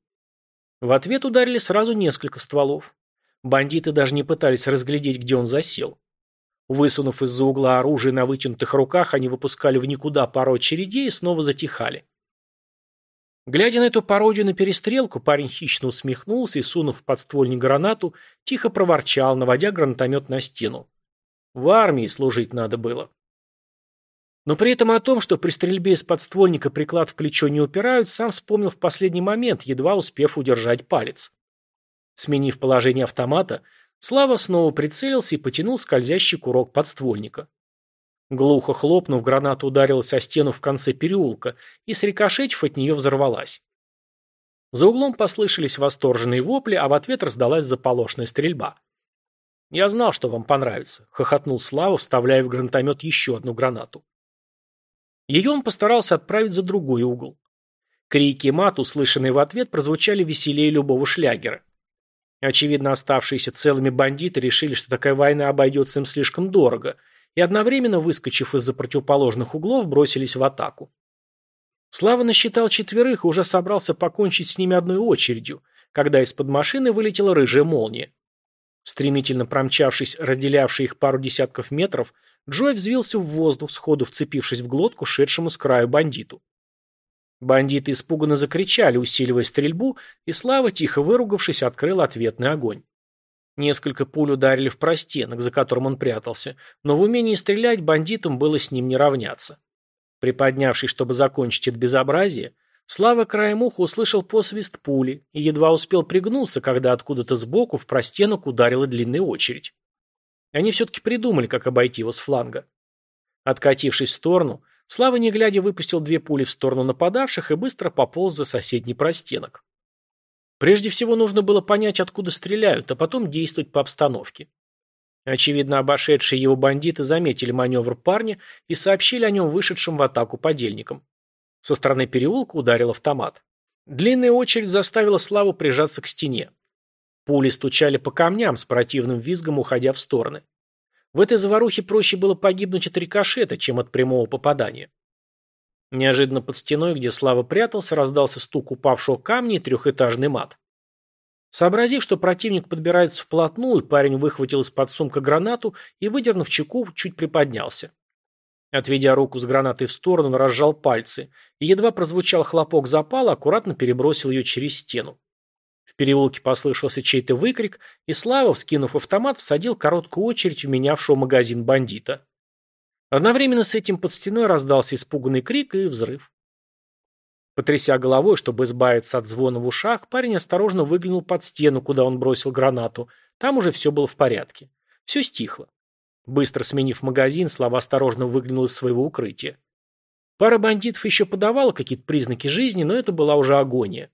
В ответ ударили сразу несколько стволов. Бандиты даже не пытались разглядеть, где он засел. Высунув из-за угла оружие на вытянутых руках, они выпускали в никуда пару очередей и снова затихали. Глядя на эту пародию на перестрелку, парень хищно усмехнулся и, сунув в подствольник гранату, тихо проворчал, наводя гранатомет на стену. В армии служить надо было. Но при этом о том, что при стрельбе из подствольника приклад в плечо не упирают, сам вспомнил в последний момент, едва успев удержать палец. Сменив положение автомата, Слава снова прицелился и потянул скользящий курок подствольника. Глухо хлопнув, граната ударилась о стену в конце переулка и, срикошетив, от нее взорвалась. За углом послышались восторженные вопли, а в ответ раздалась заполошная стрельба. «Я знал, что вам понравится», — хохотнул Слава, вставляя в гранатомет еще одну гранату. Ее он постарался отправить за другой угол. Крики и мат, услышанные в ответ, прозвучали веселее любого шлягера. Очевидно, оставшиеся целыми бандиты решили, что такая война обойдется им слишком дорого — и одновременно, выскочив из-за противоположных углов, бросились в атаку. Слава насчитал четверых и уже собрался покончить с ними одной очередью, когда из-под машины вылетела рыжая молния. Стремительно промчавшись, разделявший их пару десятков метров, Джой взвился в воздух, сходу вцепившись в глотку шедшему с краю бандиту. Бандиты испуганно закричали, усиливая стрельбу, и Слава, тихо выругавшись, открыл ответный огонь. Несколько пуль ударили в простенок, за которым он прятался, но в умении стрелять бандитам было с ним не равняться. Приподнявшись, чтобы закончить это безобразие, Слава краем уха услышал посвист пули и едва успел пригнуться, когда откуда-то сбоку в простенок ударила длинная очередь. Они все-таки придумали, как обойти его с фланга. Откатившись в сторону, Слава, не глядя, выпустил две пули в сторону нападавших и быстро пополз за соседний простенок. Прежде всего нужно было понять, откуда стреляют, а потом действовать по обстановке. Очевидно, обошедшие его бандиты заметили маневр парня и сообщили о нем вышедшим в атаку подельникам. Со стороны переулка ударил автомат. Длинная очередь заставила Славу прижаться к стене. Пули стучали по камням с противным визгом, уходя в стороны. В этой заварухе проще было погибнуть от рикошета, чем от прямого попадания. Неожиданно под стеной, где Слава прятался, раздался стук упавшего камня и трехэтажный мат. Сообразив, что противник подбирается вплотную, парень выхватил из-под сумка гранату и, выдернув чеку, чуть приподнялся. Отведя руку с гранатой в сторону, он разжал пальцы, и едва прозвучал хлопок запала, аккуратно перебросил ее через стену. В переулке послышался чей-то выкрик, и Слава, вскинув автомат, всадил короткую очередь в менявшего магазин бандита. Одновременно с этим под стеной раздался испуганный крик и взрыв. Потряся головой, чтобы избавиться от звона в ушах, парень осторожно выглянул под стену, куда он бросил гранату. Там уже все было в порядке. Все стихло. Быстро сменив магазин, Слава осторожно выглянул из своего укрытия. Пара бандитов еще подавала какие-то признаки жизни, но это была уже агония.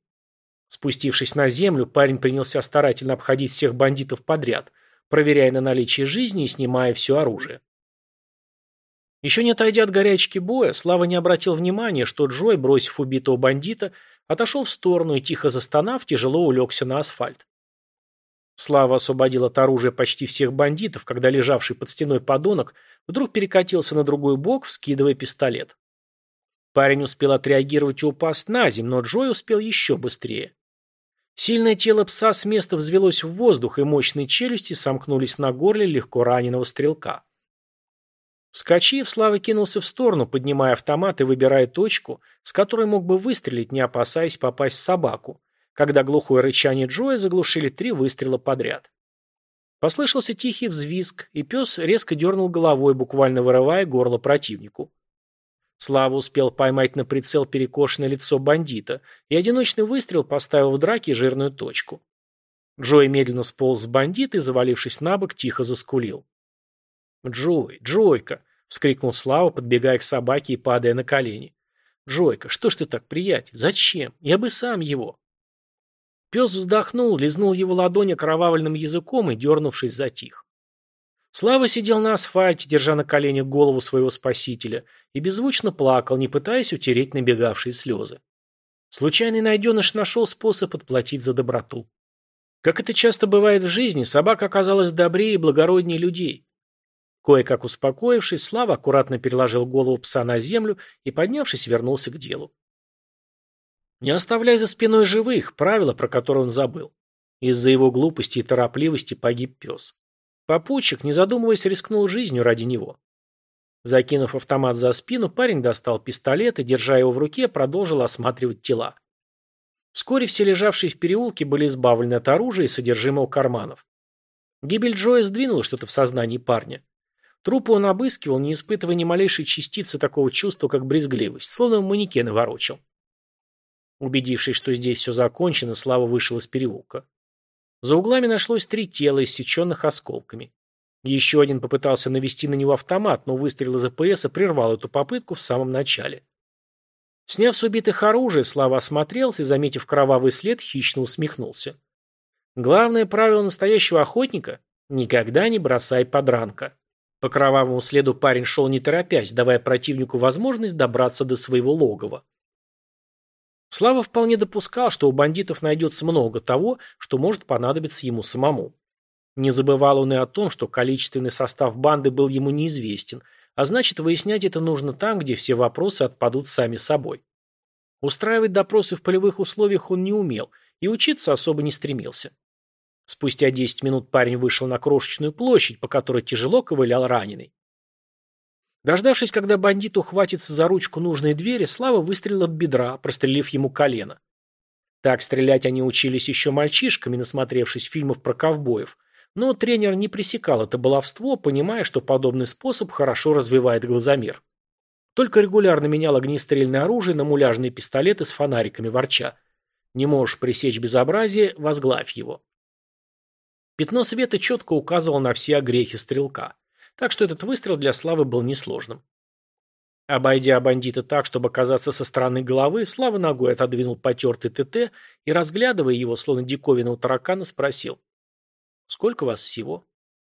Спустившись на землю, парень принялся старательно обходить всех бандитов подряд, проверяя на наличие жизни и снимая все оружие. Еще не отойдя от горячки боя, Слава не обратил внимания, что Джой, бросив убитого бандита, отошел в сторону и, тихо застонав, тяжело улегся на асфальт. Слава освободил от оружия почти всех бандитов, когда лежавший под стеной подонок вдруг перекатился на другой бок, вскидывая пистолет. Парень успел отреагировать и упасть на землю, но Джой успел еще быстрее. Сильное тело пса с места взвелось в воздух, и мощные челюсти сомкнулись на горле легко раненого стрелка. Вскочив, Слава кинулся в сторону, поднимая автомат и выбирая точку, с которой мог бы выстрелить, не опасаясь попасть в собаку, когда глухое рычание Джоя заглушили три выстрела подряд. Послышался тихий взвизг, и пес резко дернул головой, буквально вырывая горло противнику. Слава успел поймать на прицел перекошенное лицо бандита, и одиночный выстрел поставил в драке жирную точку. Джой медленно сполз с бандита и, завалившись на бок, тихо заскулил. «Джой, Джойка!» — вскрикнул Слава, подбегая к собаке и падая на колени. «Джойка, что ж ты так, приятель? Зачем? Я бы сам его!» Пес вздохнул, лизнул его ладонь окровавленным языком и, дернувшись, затих. Слава сидел на асфальте, держа на коленях голову своего спасителя, и беззвучно плакал, не пытаясь утереть набегавшие слезы. Случайный найденыш нашел способ отплатить за доброту. Как это часто бывает в жизни, собака оказалась добрее и благороднее людей. Кое-как успокоившись, Слава аккуратно переложил голову пса на землю и, поднявшись, вернулся к делу. Не оставляй за спиной живых, правило, про которое он забыл. Из-за его глупости и торопливости погиб пес. Попутчик, не задумываясь, рискнул жизнью ради него. Закинув автомат за спину, парень достал пистолет и, держа его в руке, продолжил осматривать тела. Вскоре все лежавшие в переулке были избавлены от оружия и содержимого карманов. Гибель Джоя сдвинула что-то в сознании парня. Трупы он обыскивал, не испытывая ни малейшей частицы такого чувства, как брезгливость, словно манекены ворочал. Убедившись, что здесь все закончено, Слава вышел из переулка. За углами нашлось три тела, иссеченных осколками. Еще один попытался навести на него автомат, но выстрел из АПСа прервал эту попытку в самом начале. Сняв с убитых оружие, Слава осмотрелся и, заметив кровавый след, хищно усмехнулся. Главное правило настоящего охотника – никогда не бросай подранка. По кровавому следу парень шел не торопясь, давая противнику возможность добраться до своего логова. Слава вполне допускал, что у бандитов найдется много того, что может понадобиться ему самому. Не забывал он и о том, что количественный состав банды был ему неизвестен, а значит, выяснять это нужно там, где все вопросы отпадут сами собой. Устраивать допросы в полевых условиях он не умел и учиться особо не стремился. Спустя 10 минут парень вышел на крошечную площадь, по которой тяжело ковылял раненый. Дождавшись, когда бандит ухватится за ручку нужной двери, Слава выстрелил от бедра, прострелив ему колено. Так стрелять они учились еще мальчишками, насмотревшись фильмов про ковбоев, но тренер не пресекал это баловство, понимая, что подобный способ хорошо развивает глазомер. Только регулярно менял огнестрельное оружие на муляжные пистолеты с фонариками ворча. Не можешь пресечь безобразие, возглавь его. Пятно света четко указывало на все огрехи стрелка так что этот выстрел для Славы был несложным. Обойдя бандита так, чтобы оказаться со стороны головы, Слава ногой отодвинул потертый ТТ и, разглядывая его, словно диковинного таракана, спросил. «Сколько вас всего?»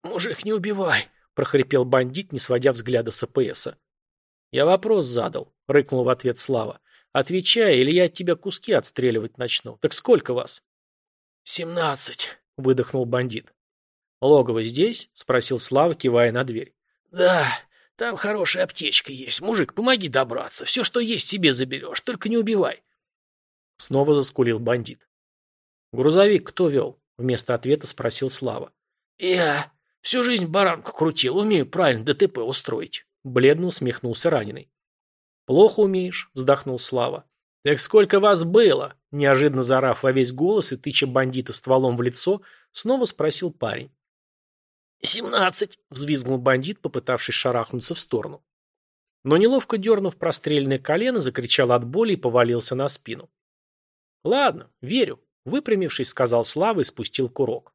«Мужик, не убивай!» – прохрипел бандит, не сводя взгляда с АПСа.
«Я вопрос задал», – рыкнул в ответ Слава. «Отвечай, или я от тебя куски отстреливать начну. Так сколько вас?»
«Семнадцать», – выдохнул бандит.
«Логово здесь?» – спросил Слава, кивая на дверь.
«Да, там хорошая аптечка есть. Мужик, помоги добраться. Все, что есть, себе заберешь. Только не убивай».
Снова заскулил бандит. «Грузовик кто вел?» – вместо ответа спросил Слава.
«Я. Всю жизнь баранку крутил. Умею правильно ДТП устроить».
Бледно усмехнулся раненый. «Плохо умеешь», – вздохнул Слава. «Так сколько вас было?» Неожиданно зарав во весь голос и тыча бандита стволом в лицо, снова спросил парень.
«Семнадцать!» — взвизгнул бандит, попытавшись шарахнуться в сторону.
Но неловко дернув простреленное колено, закричал от боли и повалился на спину. «Ладно, верю», — выпрямившись, сказал Слава и спустил курок.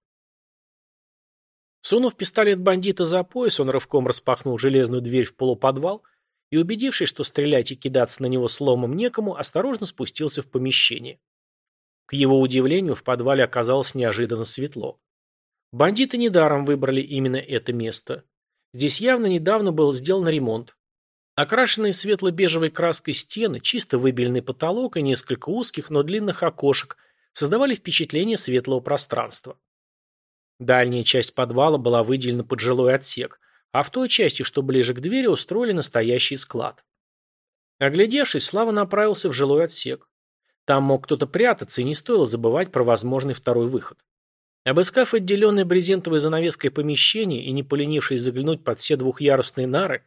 Сунув пистолет бандита за пояс, он рывком распахнул железную дверь в полуподвал и, убедившись, что стрелять и кидаться на него сломом некому, осторожно спустился в помещение. К его удивлению, в подвале оказалось неожиданно светло. Бандиты недаром выбрали именно это место. Здесь явно недавно был сделан ремонт. Окрашенные светло-бежевой краской стены, чисто выбеленный потолок и несколько узких, но длинных окошек создавали впечатление светлого пространства. Дальняя часть подвала была выделена под жилой отсек, а в той части, что ближе к двери, устроили настоящий склад. Оглядевшись, Слава направился в жилой отсек. Там мог кто-то прятаться, и не стоило забывать про возможный второй выход. Обыскав отделенное брезентовой занавеской помещение и не поленившись заглянуть под все двухъярусные нары,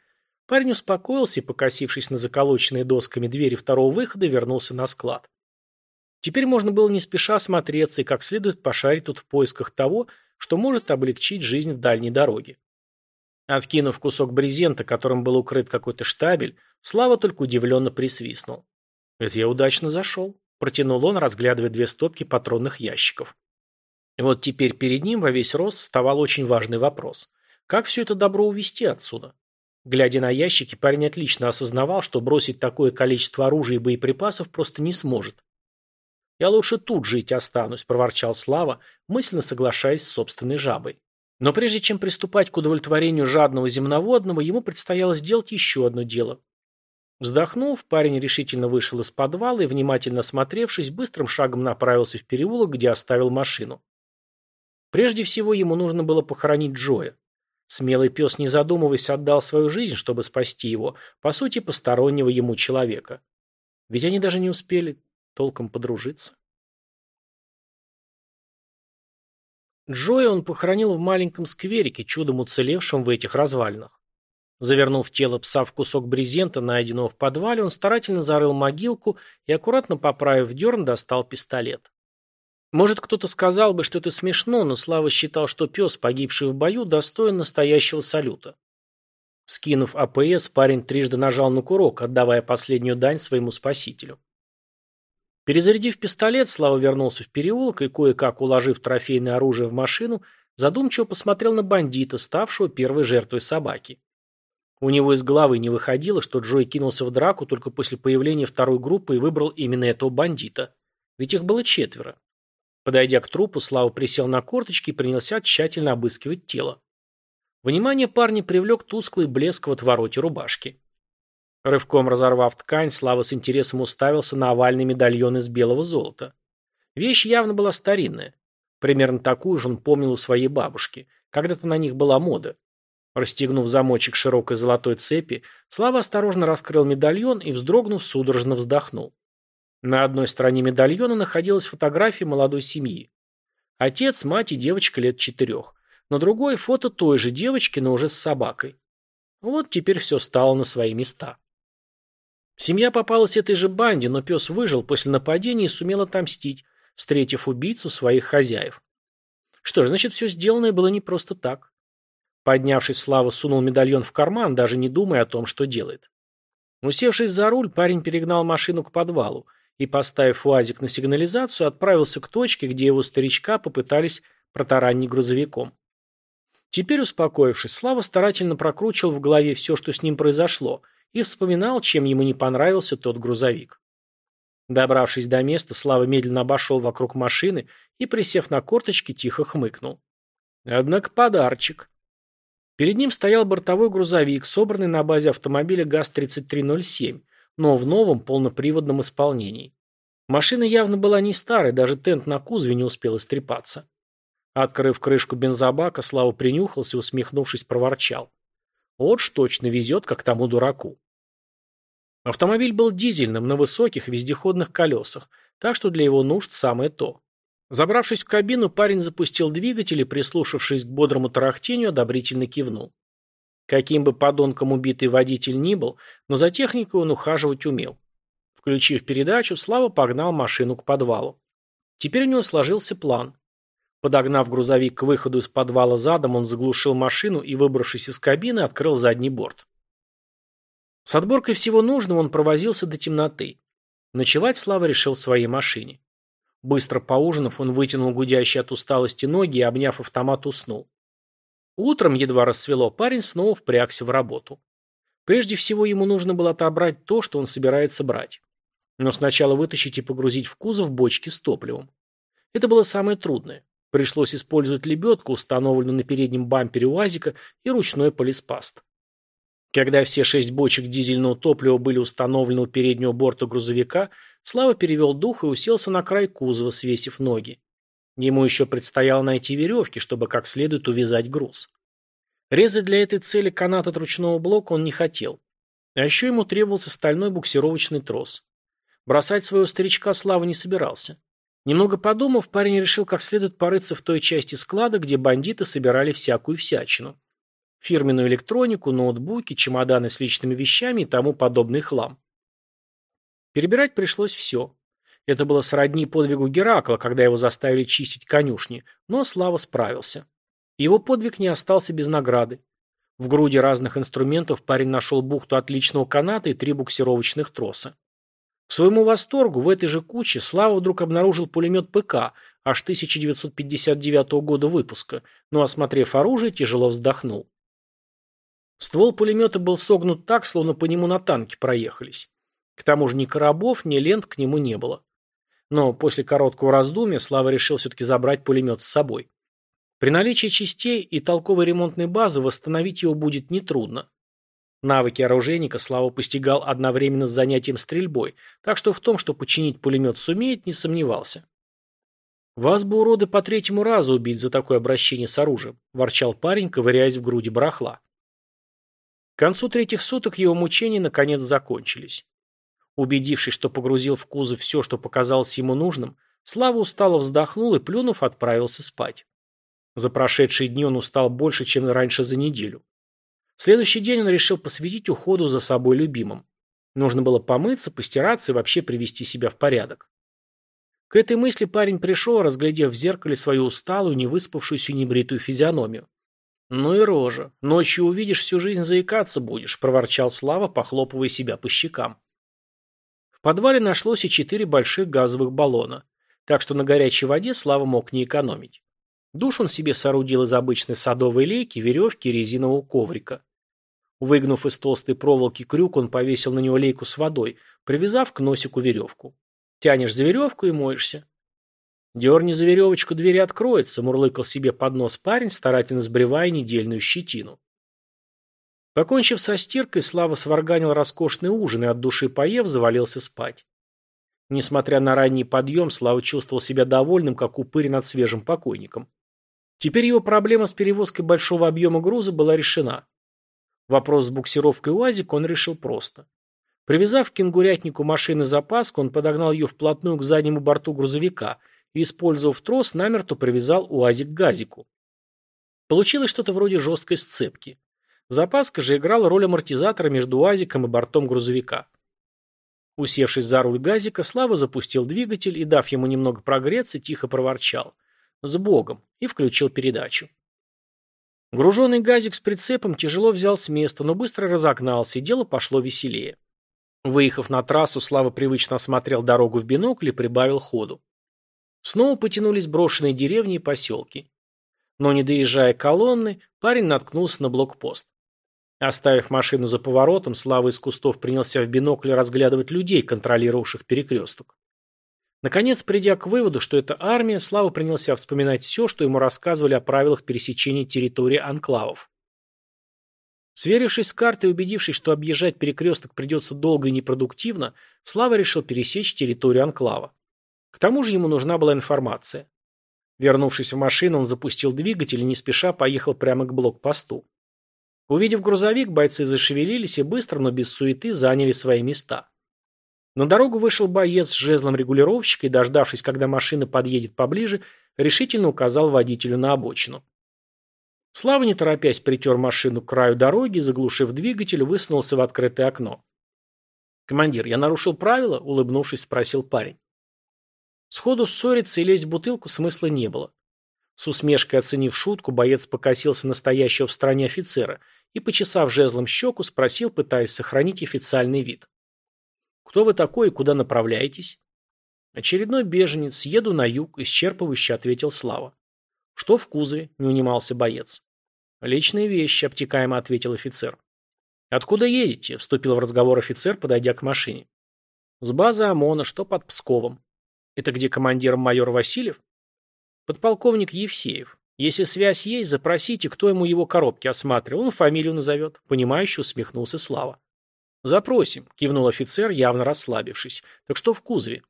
парень успокоился и, покосившись на заколоченные досками двери второго выхода, вернулся на склад. Теперь можно было не спеша осмотреться и как следует пошарить тут в поисках того, что может облегчить жизнь в дальней дороге. Откинув кусок брезента, которым был укрыт какой-то штабель, Слава только удивленно присвистнул. «Это я удачно зашел», – протянул он, разглядывая две стопки патронных ящиков. Вот теперь перед ним во весь рост вставал очень важный вопрос. Как все это добро увезти отсюда? Глядя на ящики, парень отлично осознавал, что бросить такое количество оружия и боеприпасов просто не сможет. «Я лучше тут жить останусь», – проворчал Слава, мысленно соглашаясь с собственной жабой. Но прежде чем приступать к удовлетворению жадного земноводного, ему предстояло сделать еще одно дело. Вздохнув, парень решительно вышел из подвала и, внимательно осмотревшись, быстрым шагом направился в переулок, где оставил машину. Прежде всего ему нужно было похоронить Джоя. Смелый пес, не задумываясь, отдал свою жизнь, чтобы спасти его, по сути, постороннего ему человека. Ведь они даже не успели толком подружиться. Джоя он похоронил в маленьком скверике, чудом уцелевшем в этих развалинах. Завернув тело пса в кусок брезента, найденного в подвале, он старательно зарыл могилку и, аккуратно поправив дерн, достал пистолет. Может, кто-то сказал бы, что это смешно, но Слава считал, что пес, погибший в бою, достоин настоящего салюта. Скинув АПС, парень трижды нажал на курок, отдавая последнюю дань своему спасителю. Перезарядив пистолет, Слава вернулся в переулок и, кое-как уложив трофейное оружие в машину, задумчиво посмотрел на бандита, ставшего первой жертвой собаки. У него из головы не выходило, что Джой кинулся в драку только после появления второй группы и выбрал именно этого бандита. Ведь их было четверо. Подойдя к трупу, Слава присел на корточки и принялся тщательно обыскивать тело. Внимание парня привлек тусклый блеск в отвороте рубашки. Рывком разорвав ткань, Слава с интересом уставился на овальный медальон из белого золота. Вещь явно была старинная. Примерно такую же он помнил у своей бабушки. Когда-то на них была мода. Расстегнув замочек широкой золотой цепи, Слава осторожно раскрыл медальон и, вздрогнув, судорожно вздохнул. На одной стороне медальона находилась фотография молодой семьи. Отец, мать и девочка лет четырех. На другой – фото той же девочки, но уже с собакой. Вот теперь все стало на свои места. Семья попалась этой же банде, но пес выжил после нападения и сумел отомстить, встретив убийцу своих хозяев. Что ж, значит, все сделанное было не просто так. Поднявшись, Слава сунул медальон в карман, даже не думая о том, что делает. Усевшись за руль, парень перегнал машину к подвалу и, поставив УАЗик на сигнализацию, отправился к точке, где его старичка попытались протаранить грузовиком. Теперь, успокоившись, Слава старательно прокручивал в голове все, что с ним произошло, и вспоминал, чем ему не понравился тот грузовик. Добравшись до места, Слава медленно обошел вокруг машины и, присев на корточки, тихо хмыкнул. Однако подарчик. Перед ним стоял бортовой грузовик, собранный на базе автомобиля ГАЗ-3307, но в новом полноприводном исполнении. Машина явно была не старой, даже тент на кузове не успел истрепаться. Открыв крышку бензобака, Слава принюхался и, усмехнувшись, проворчал. Вот ж точно везет, как тому дураку. Автомобиль был дизельным, на высоких вездеходных колесах, так что для его нужд самое то. Забравшись в кабину, парень запустил двигатель и, прислушавшись к бодрому тарахтению, одобрительно кивнул. Каким бы подонком убитый водитель ни был, но за техникой он ухаживать умел. Включив передачу, Слава погнал машину к подвалу. Теперь у него сложился план. Подогнав грузовик к выходу из подвала задом, он заглушил машину и, выбравшись из кабины, открыл задний борт. С отборкой всего нужного он провозился до темноты. Ночевать Слава решил в своей машине. Быстро поужинав, он вытянул гудящие от усталости ноги и, обняв автомат, уснул. Утром, едва рассвело, парень снова впрягся в работу. Прежде всего, ему нужно было отобрать то, что он собирается брать. Но сначала вытащить и погрузить в кузов бочки с топливом. Это было самое трудное. Пришлось использовать лебедку, установленную на переднем бампере УАЗика, и ручной полиспаст. Когда все шесть бочек дизельного топлива были установлены у переднего борта грузовика, Слава перевел дух и уселся на край кузова, свесив ноги. Ему еще предстояло найти веревки, чтобы как следует увязать груз. Резать для этой цели канат от ручного блока он не хотел. А еще ему требовался стальной буксировочный трос. Бросать своего старичка Слава не собирался. Немного подумав, парень решил как следует порыться в той части склада, где бандиты собирали всякую всячину. Фирменную электронику, ноутбуки, чемоданы с личными вещами и тому подобный хлам. Перебирать пришлось все. Это было сродни подвигу Геракла, когда его заставили чистить конюшни, но Слава справился. Его подвиг не остался без награды. В груди разных инструментов парень нашел бухту отличного каната и три буксировочных троса. К своему восторгу в этой же куче Слава вдруг обнаружил пулемет ПК, аж 1959 года выпуска, но, осмотрев оружие, тяжело вздохнул. Ствол пулемета был согнут так, словно по нему на танке проехались. К тому же ни коробов, ни лент к нему не было. Но после короткого раздумья Слава решил все-таки забрать пулемет с собой. При наличии частей и толковой ремонтной базы восстановить его будет нетрудно. Навыки оружейника Слава постигал одновременно с занятием стрельбой, так что в том, что починить пулемет сумеет, не сомневался. «Вас бы, уроды, по третьему разу убить за такое обращение с оружием», – ворчал парень, ковыряясь в груди барахла. К концу третьих суток его мучения наконец закончились. Убедившись, что погрузил в кузов все, что показалось ему нужным, Слава устало вздохнул и, плюнув, отправился спать. За прошедшие дни он устал больше, чем раньше за неделю. Следующий день он решил посвятить уходу за собой любимым. Нужно было помыться, постираться и вообще привести себя в порядок. К этой мысли парень пришел, разглядев в зеркале свою усталую, невыспавшуюся небритую физиономию. «Ну и рожа. Ночью увидишь, всю жизнь заикаться будешь», – проворчал Слава, похлопывая себя по щекам. В подвале нашлось и четыре больших газовых баллона, так что на горячей воде Слава мог не экономить. Душ он себе соорудил из обычной садовой лейки, веревки и резинового коврика. Выгнув из толстой проволоки крюк, он повесил на него лейку с водой, привязав к носику веревку. Тянешь за веревку и моешься. Дерни за веревочку, двери откроется, мурлыкал себе под нос парень, старательно сбривая недельную щетину. Покончив со стиркой, Слава сварганил роскошный ужин и от души поев завалился спать. Несмотря на ранний подъем, Слава чувствовал себя довольным, как упырь над свежим покойником. Теперь его проблема с перевозкой большого объема груза была решена. Вопрос с буксировкой УАЗика он решил просто. Привязав к кенгурятнику машины запаску, он подогнал ее вплотную к заднему борту грузовика и, использовав трос, намертво привязал УАЗик к газику. Получилось что-то вроде жесткой сцепки. Запаска же играла роль амортизатора между УАЗиком и бортом грузовика. Усевшись за руль газика, Слава запустил двигатель и, дав ему немного прогреться, тихо проворчал. «С Богом!» и включил передачу. Груженный газик с прицепом тяжело взял с места, но быстро разогнался, и дело пошло веселее. Выехав на трассу, Слава привычно осмотрел дорогу в бинокль и прибавил ходу. Снова потянулись брошенные деревни и поселки. Но не доезжая колонны, парень наткнулся на блокпост. Оставив машину за поворотом, Слава из кустов принялся в бинокль разглядывать людей, контролировавших перекресток. Наконец, придя к выводу, что это армия, Слава принялся вспоминать все, что ему рассказывали о правилах пересечения территории анклавов. Сверившись с картой и убедившись, что объезжать перекресток придется долго и непродуктивно, Слава решил пересечь территорию анклава. К тому же ему нужна была информация. Вернувшись в машину, он запустил двигатель и не спеша поехал прямо к блокпосту. Увидев грузовик, бойцы зашевелились и быстро, но без суеты, заняли свои места. На дорогу вышел боец с жезлом регулировщика и, дождавшись, когда машина подъедет поближе, решительно указал водителю на обочину. Слава, не торопясь, притер машину к краю дороги, заглушив двигатель, высунулся в открытое окно. «Командир, я нарушил правила?» – улыбнувшись, спросил парень. Сходу ссориться и лезть в бутылку смысла не было. С усмешкой оценив шутку, боец покосился настоящего в стране офицера и, почесав жезлом щеку, спросил, пытаясь сохранить официальный вид. «Кто вы такой и куда направляетесь?» «Очередной беженец, еду на юг», – исчерпывающе ответил Слава. «Что в кузове?» – не унимался боец. «Личные вещи», – обтекаемо ответил офицер. «Откуда едете?» – вступил в разговор офицер, подойдя к машине. «С базы ОМОНа, что под Псковом». «Это где командиром майор Васильев?» «Подполковник Евсеев. Если связь есть, запросите, кто ему его коробки осматривал, он фамилию назовет». Понимающе усмехнулся Слава. «Запросим», – кивнул офицер, явно расслабившись. «Так что в кузове?»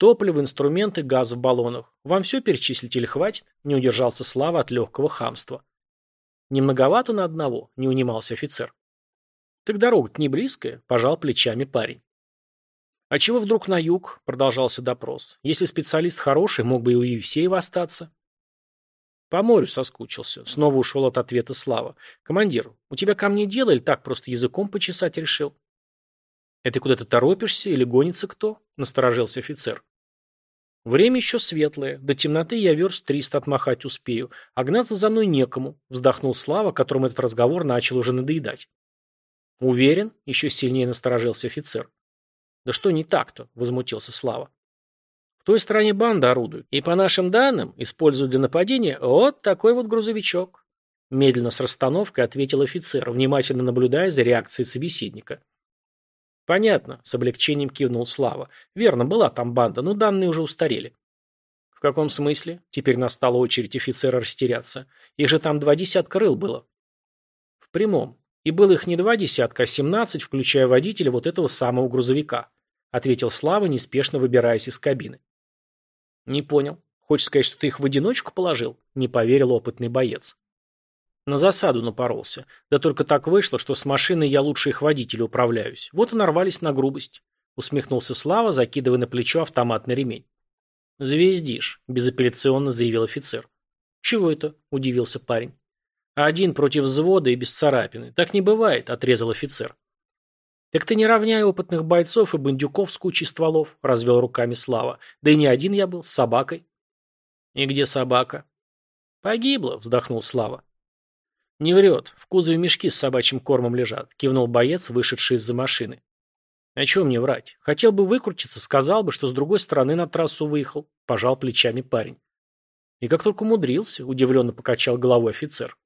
Топливо, инструменты, газ в баллонах. Вам все перечислить или хватит? Не удержался Слава от легкого хамства. Не многовато на одного, не унимался офицер. Так дорога не близкая, пожал плечами парень. А чего вдруг на юг? Продолжался допрос. Если специалист хороший, мог бы и у Евсеева остаться. По морю соскучился. Снова ушел от ответа Слава. Командир, у тебя ко мне дело или так просто языком почесать решил? Это куда-то торопишься или гонится кто? Насторожился офицер. Время еще светлое, до темноты я верст триста отмахать успею, а гнаться за мной некому, вздохнул Слава, которому этот разговор начал уже надоедать. Уверен, еще сильнее насторожился офицер. Да что не так-то, возмутился Слава. Той стороне банда орудует, и по нашим данным, используют для нападения вот такой вот грузовичок. Медленно с расстановкой ответил офицер, внимательно наблюдая за реакцией собеседника. Понятно, с облегчением кивнул Слава. Верно, была там банда, но данные уже устарели. В каком смысле? Теперь настала очередь офицера растеряться. Их же там два десятка рыл было. В прямом. И было их не два десятка, а семнадцать, включая водителя вот этого самого грузовика, ответил Слава, неспешно выбираясь из кабины. Не понял. Хочешь сказать, что ты их в одиночку положил? Не поверил опытный боец. На засаду напоролся. Да только так вышло, что с машиной я лучше их водителя управляюсь. Вот и нарвались на грубость. Усмехнулся Слава, закидывая на плечо автоматный ремень. «Звездишь», – безапелляционно заявил офицер. «Чего это?» – удивился парень. «Один против взвода и без царапины. Так не бывает», – отрезал офицер. «Так ты не равняй опытных бойцов и бандюков с кучей стволов», – развел руками Слава. «Да и не один я был, с собакой». «И где собака?» «Погибла», – вздохнул Слава. «Не врет. В кузове мешки с собачьим кормом лежат», – кивнул боец, вышедший из-за машины. О чем мне врать? Хотел бы выкрутиться, сказал бы, что с другой стороны на трассу выехал. Пожал плечами парень. И как только умудрился, удивленно покачал головой офицер.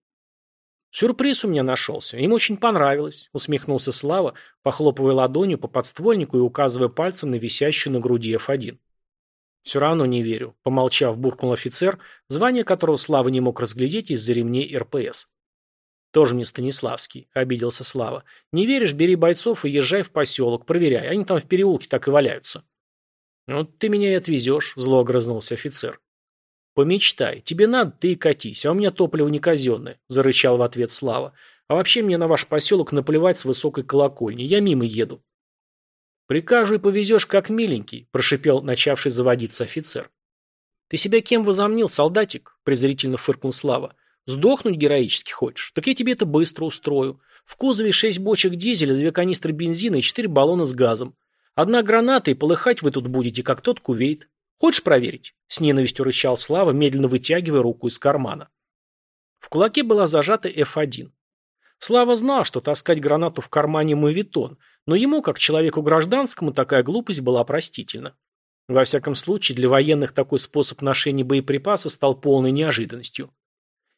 Сюрприз у меня нашелся. Им очень понравилось, усмехнулся Слава, похлопывая ладонью по подствольнику и указывая пальцем на висящую на груди F1. Все равно не верю, помолчав, буркнул офицер, звание которого Слава не мог разглядеть из-за ремней РПС. «Тоже мне Станиславский», — обиделся Слава. «Не веришь, бери бойцов и езжай в поселок, проверяй. Они там в переулке так и валяются». «Ну, ты меня и отвезешь», — зло огрызнулся офицер. «Помечтай. Тебе надо, ты и катись, а у меня топливо не казенное», — зарычал в ответ Слава. «А вообще мне на ваш поселок наплевать с высокой колокольни. Я мимо еду». «Прикажу и повезешь, как миленький», – прошипел начавший заводиться офицер. «Ты себя кем возомнил, солдатик?» – презрительно фыркнул Слава. Сдохнуть героически хочешь? Так я тебе это быстро устрою. В кузове шесть бочек дизеля, две канистры бензина и четыре баллона с газом. Одна граната, и полыхать вы тут будете, как тот кувейт. Хочешь проверить?» С ненавистью рычал Слава, медленно вытягивая руку из кармана. В кулаке была зажата F1. Слава знал, что таскать гранату в кармане мавитон, но ему, как человеку гражданскому, такая глупость была простительна. Во всяком случае, для военных такой способ ношения боеприпаса стал полной неожиданностью.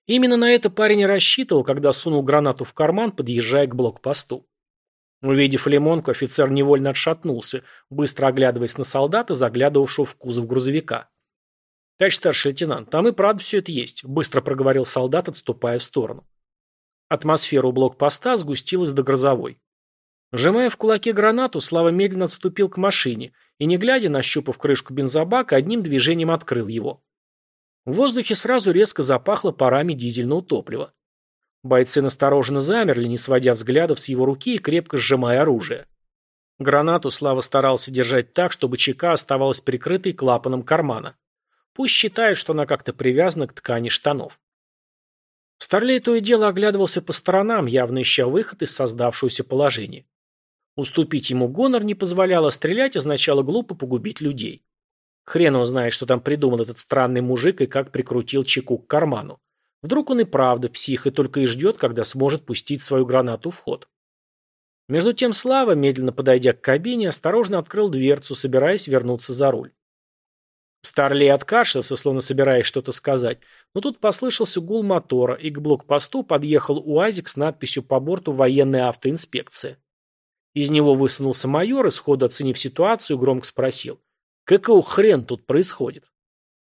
Именно на это парень и рассчитывал, когда сунул гранату в карман, подъезжая к блокпосту. Увидев лимонку, офицер невольно отшатнулся, быстро оглядываясь на солдата, заглядывавшего в кузов грузовика. «Товарищ старший лейтенант, там и правда все это есть», – быстро проговорил солдат, отступая в сторону. Атмосфера у блокпоста сгустилась до грозовой. Сжимая в кулаке гранату, Слава медленно отступил к машине и, не глядя, нащупав крышку бензобака, одним движением открыл его. В воздухе сразу резко запахло парами дизельного топлива. Бойцы настороженно замерли, не сводя взглядов с его руки и крепко сжимая оружие. Гранату Слава старался держать так, чтобы чека оставалась прикрытой клапаном кармана. Пусть считают, что она как-то привязана к ткани штанов. Старлей то и дело оглядывался по сторонам, явно ища выход из создавшегося положения. Уступить ему гонор не позволяло, стрелять означало глупо погубить людей. Хрен он знает, что там придумал этот странный мужик и как прикрутил чеку к карману. Вдруг он и правда псих и только и ждет, когда сможет пустить свою гранату в ход. Между тем Слава, медленно подойдя к кабине, осторожно открыл дверцу, собираясь вернуться за руль. Старлей откашлялся, словно собираясь что-то сказать, но тут послышался гул мотора, и к блокпосту подъехал УАЗик с надписью по борту «Военная автоинспекция». Из него высунулся майор и, сходу оценив ситуацию, громко спросил. Какого хрен тут происходит?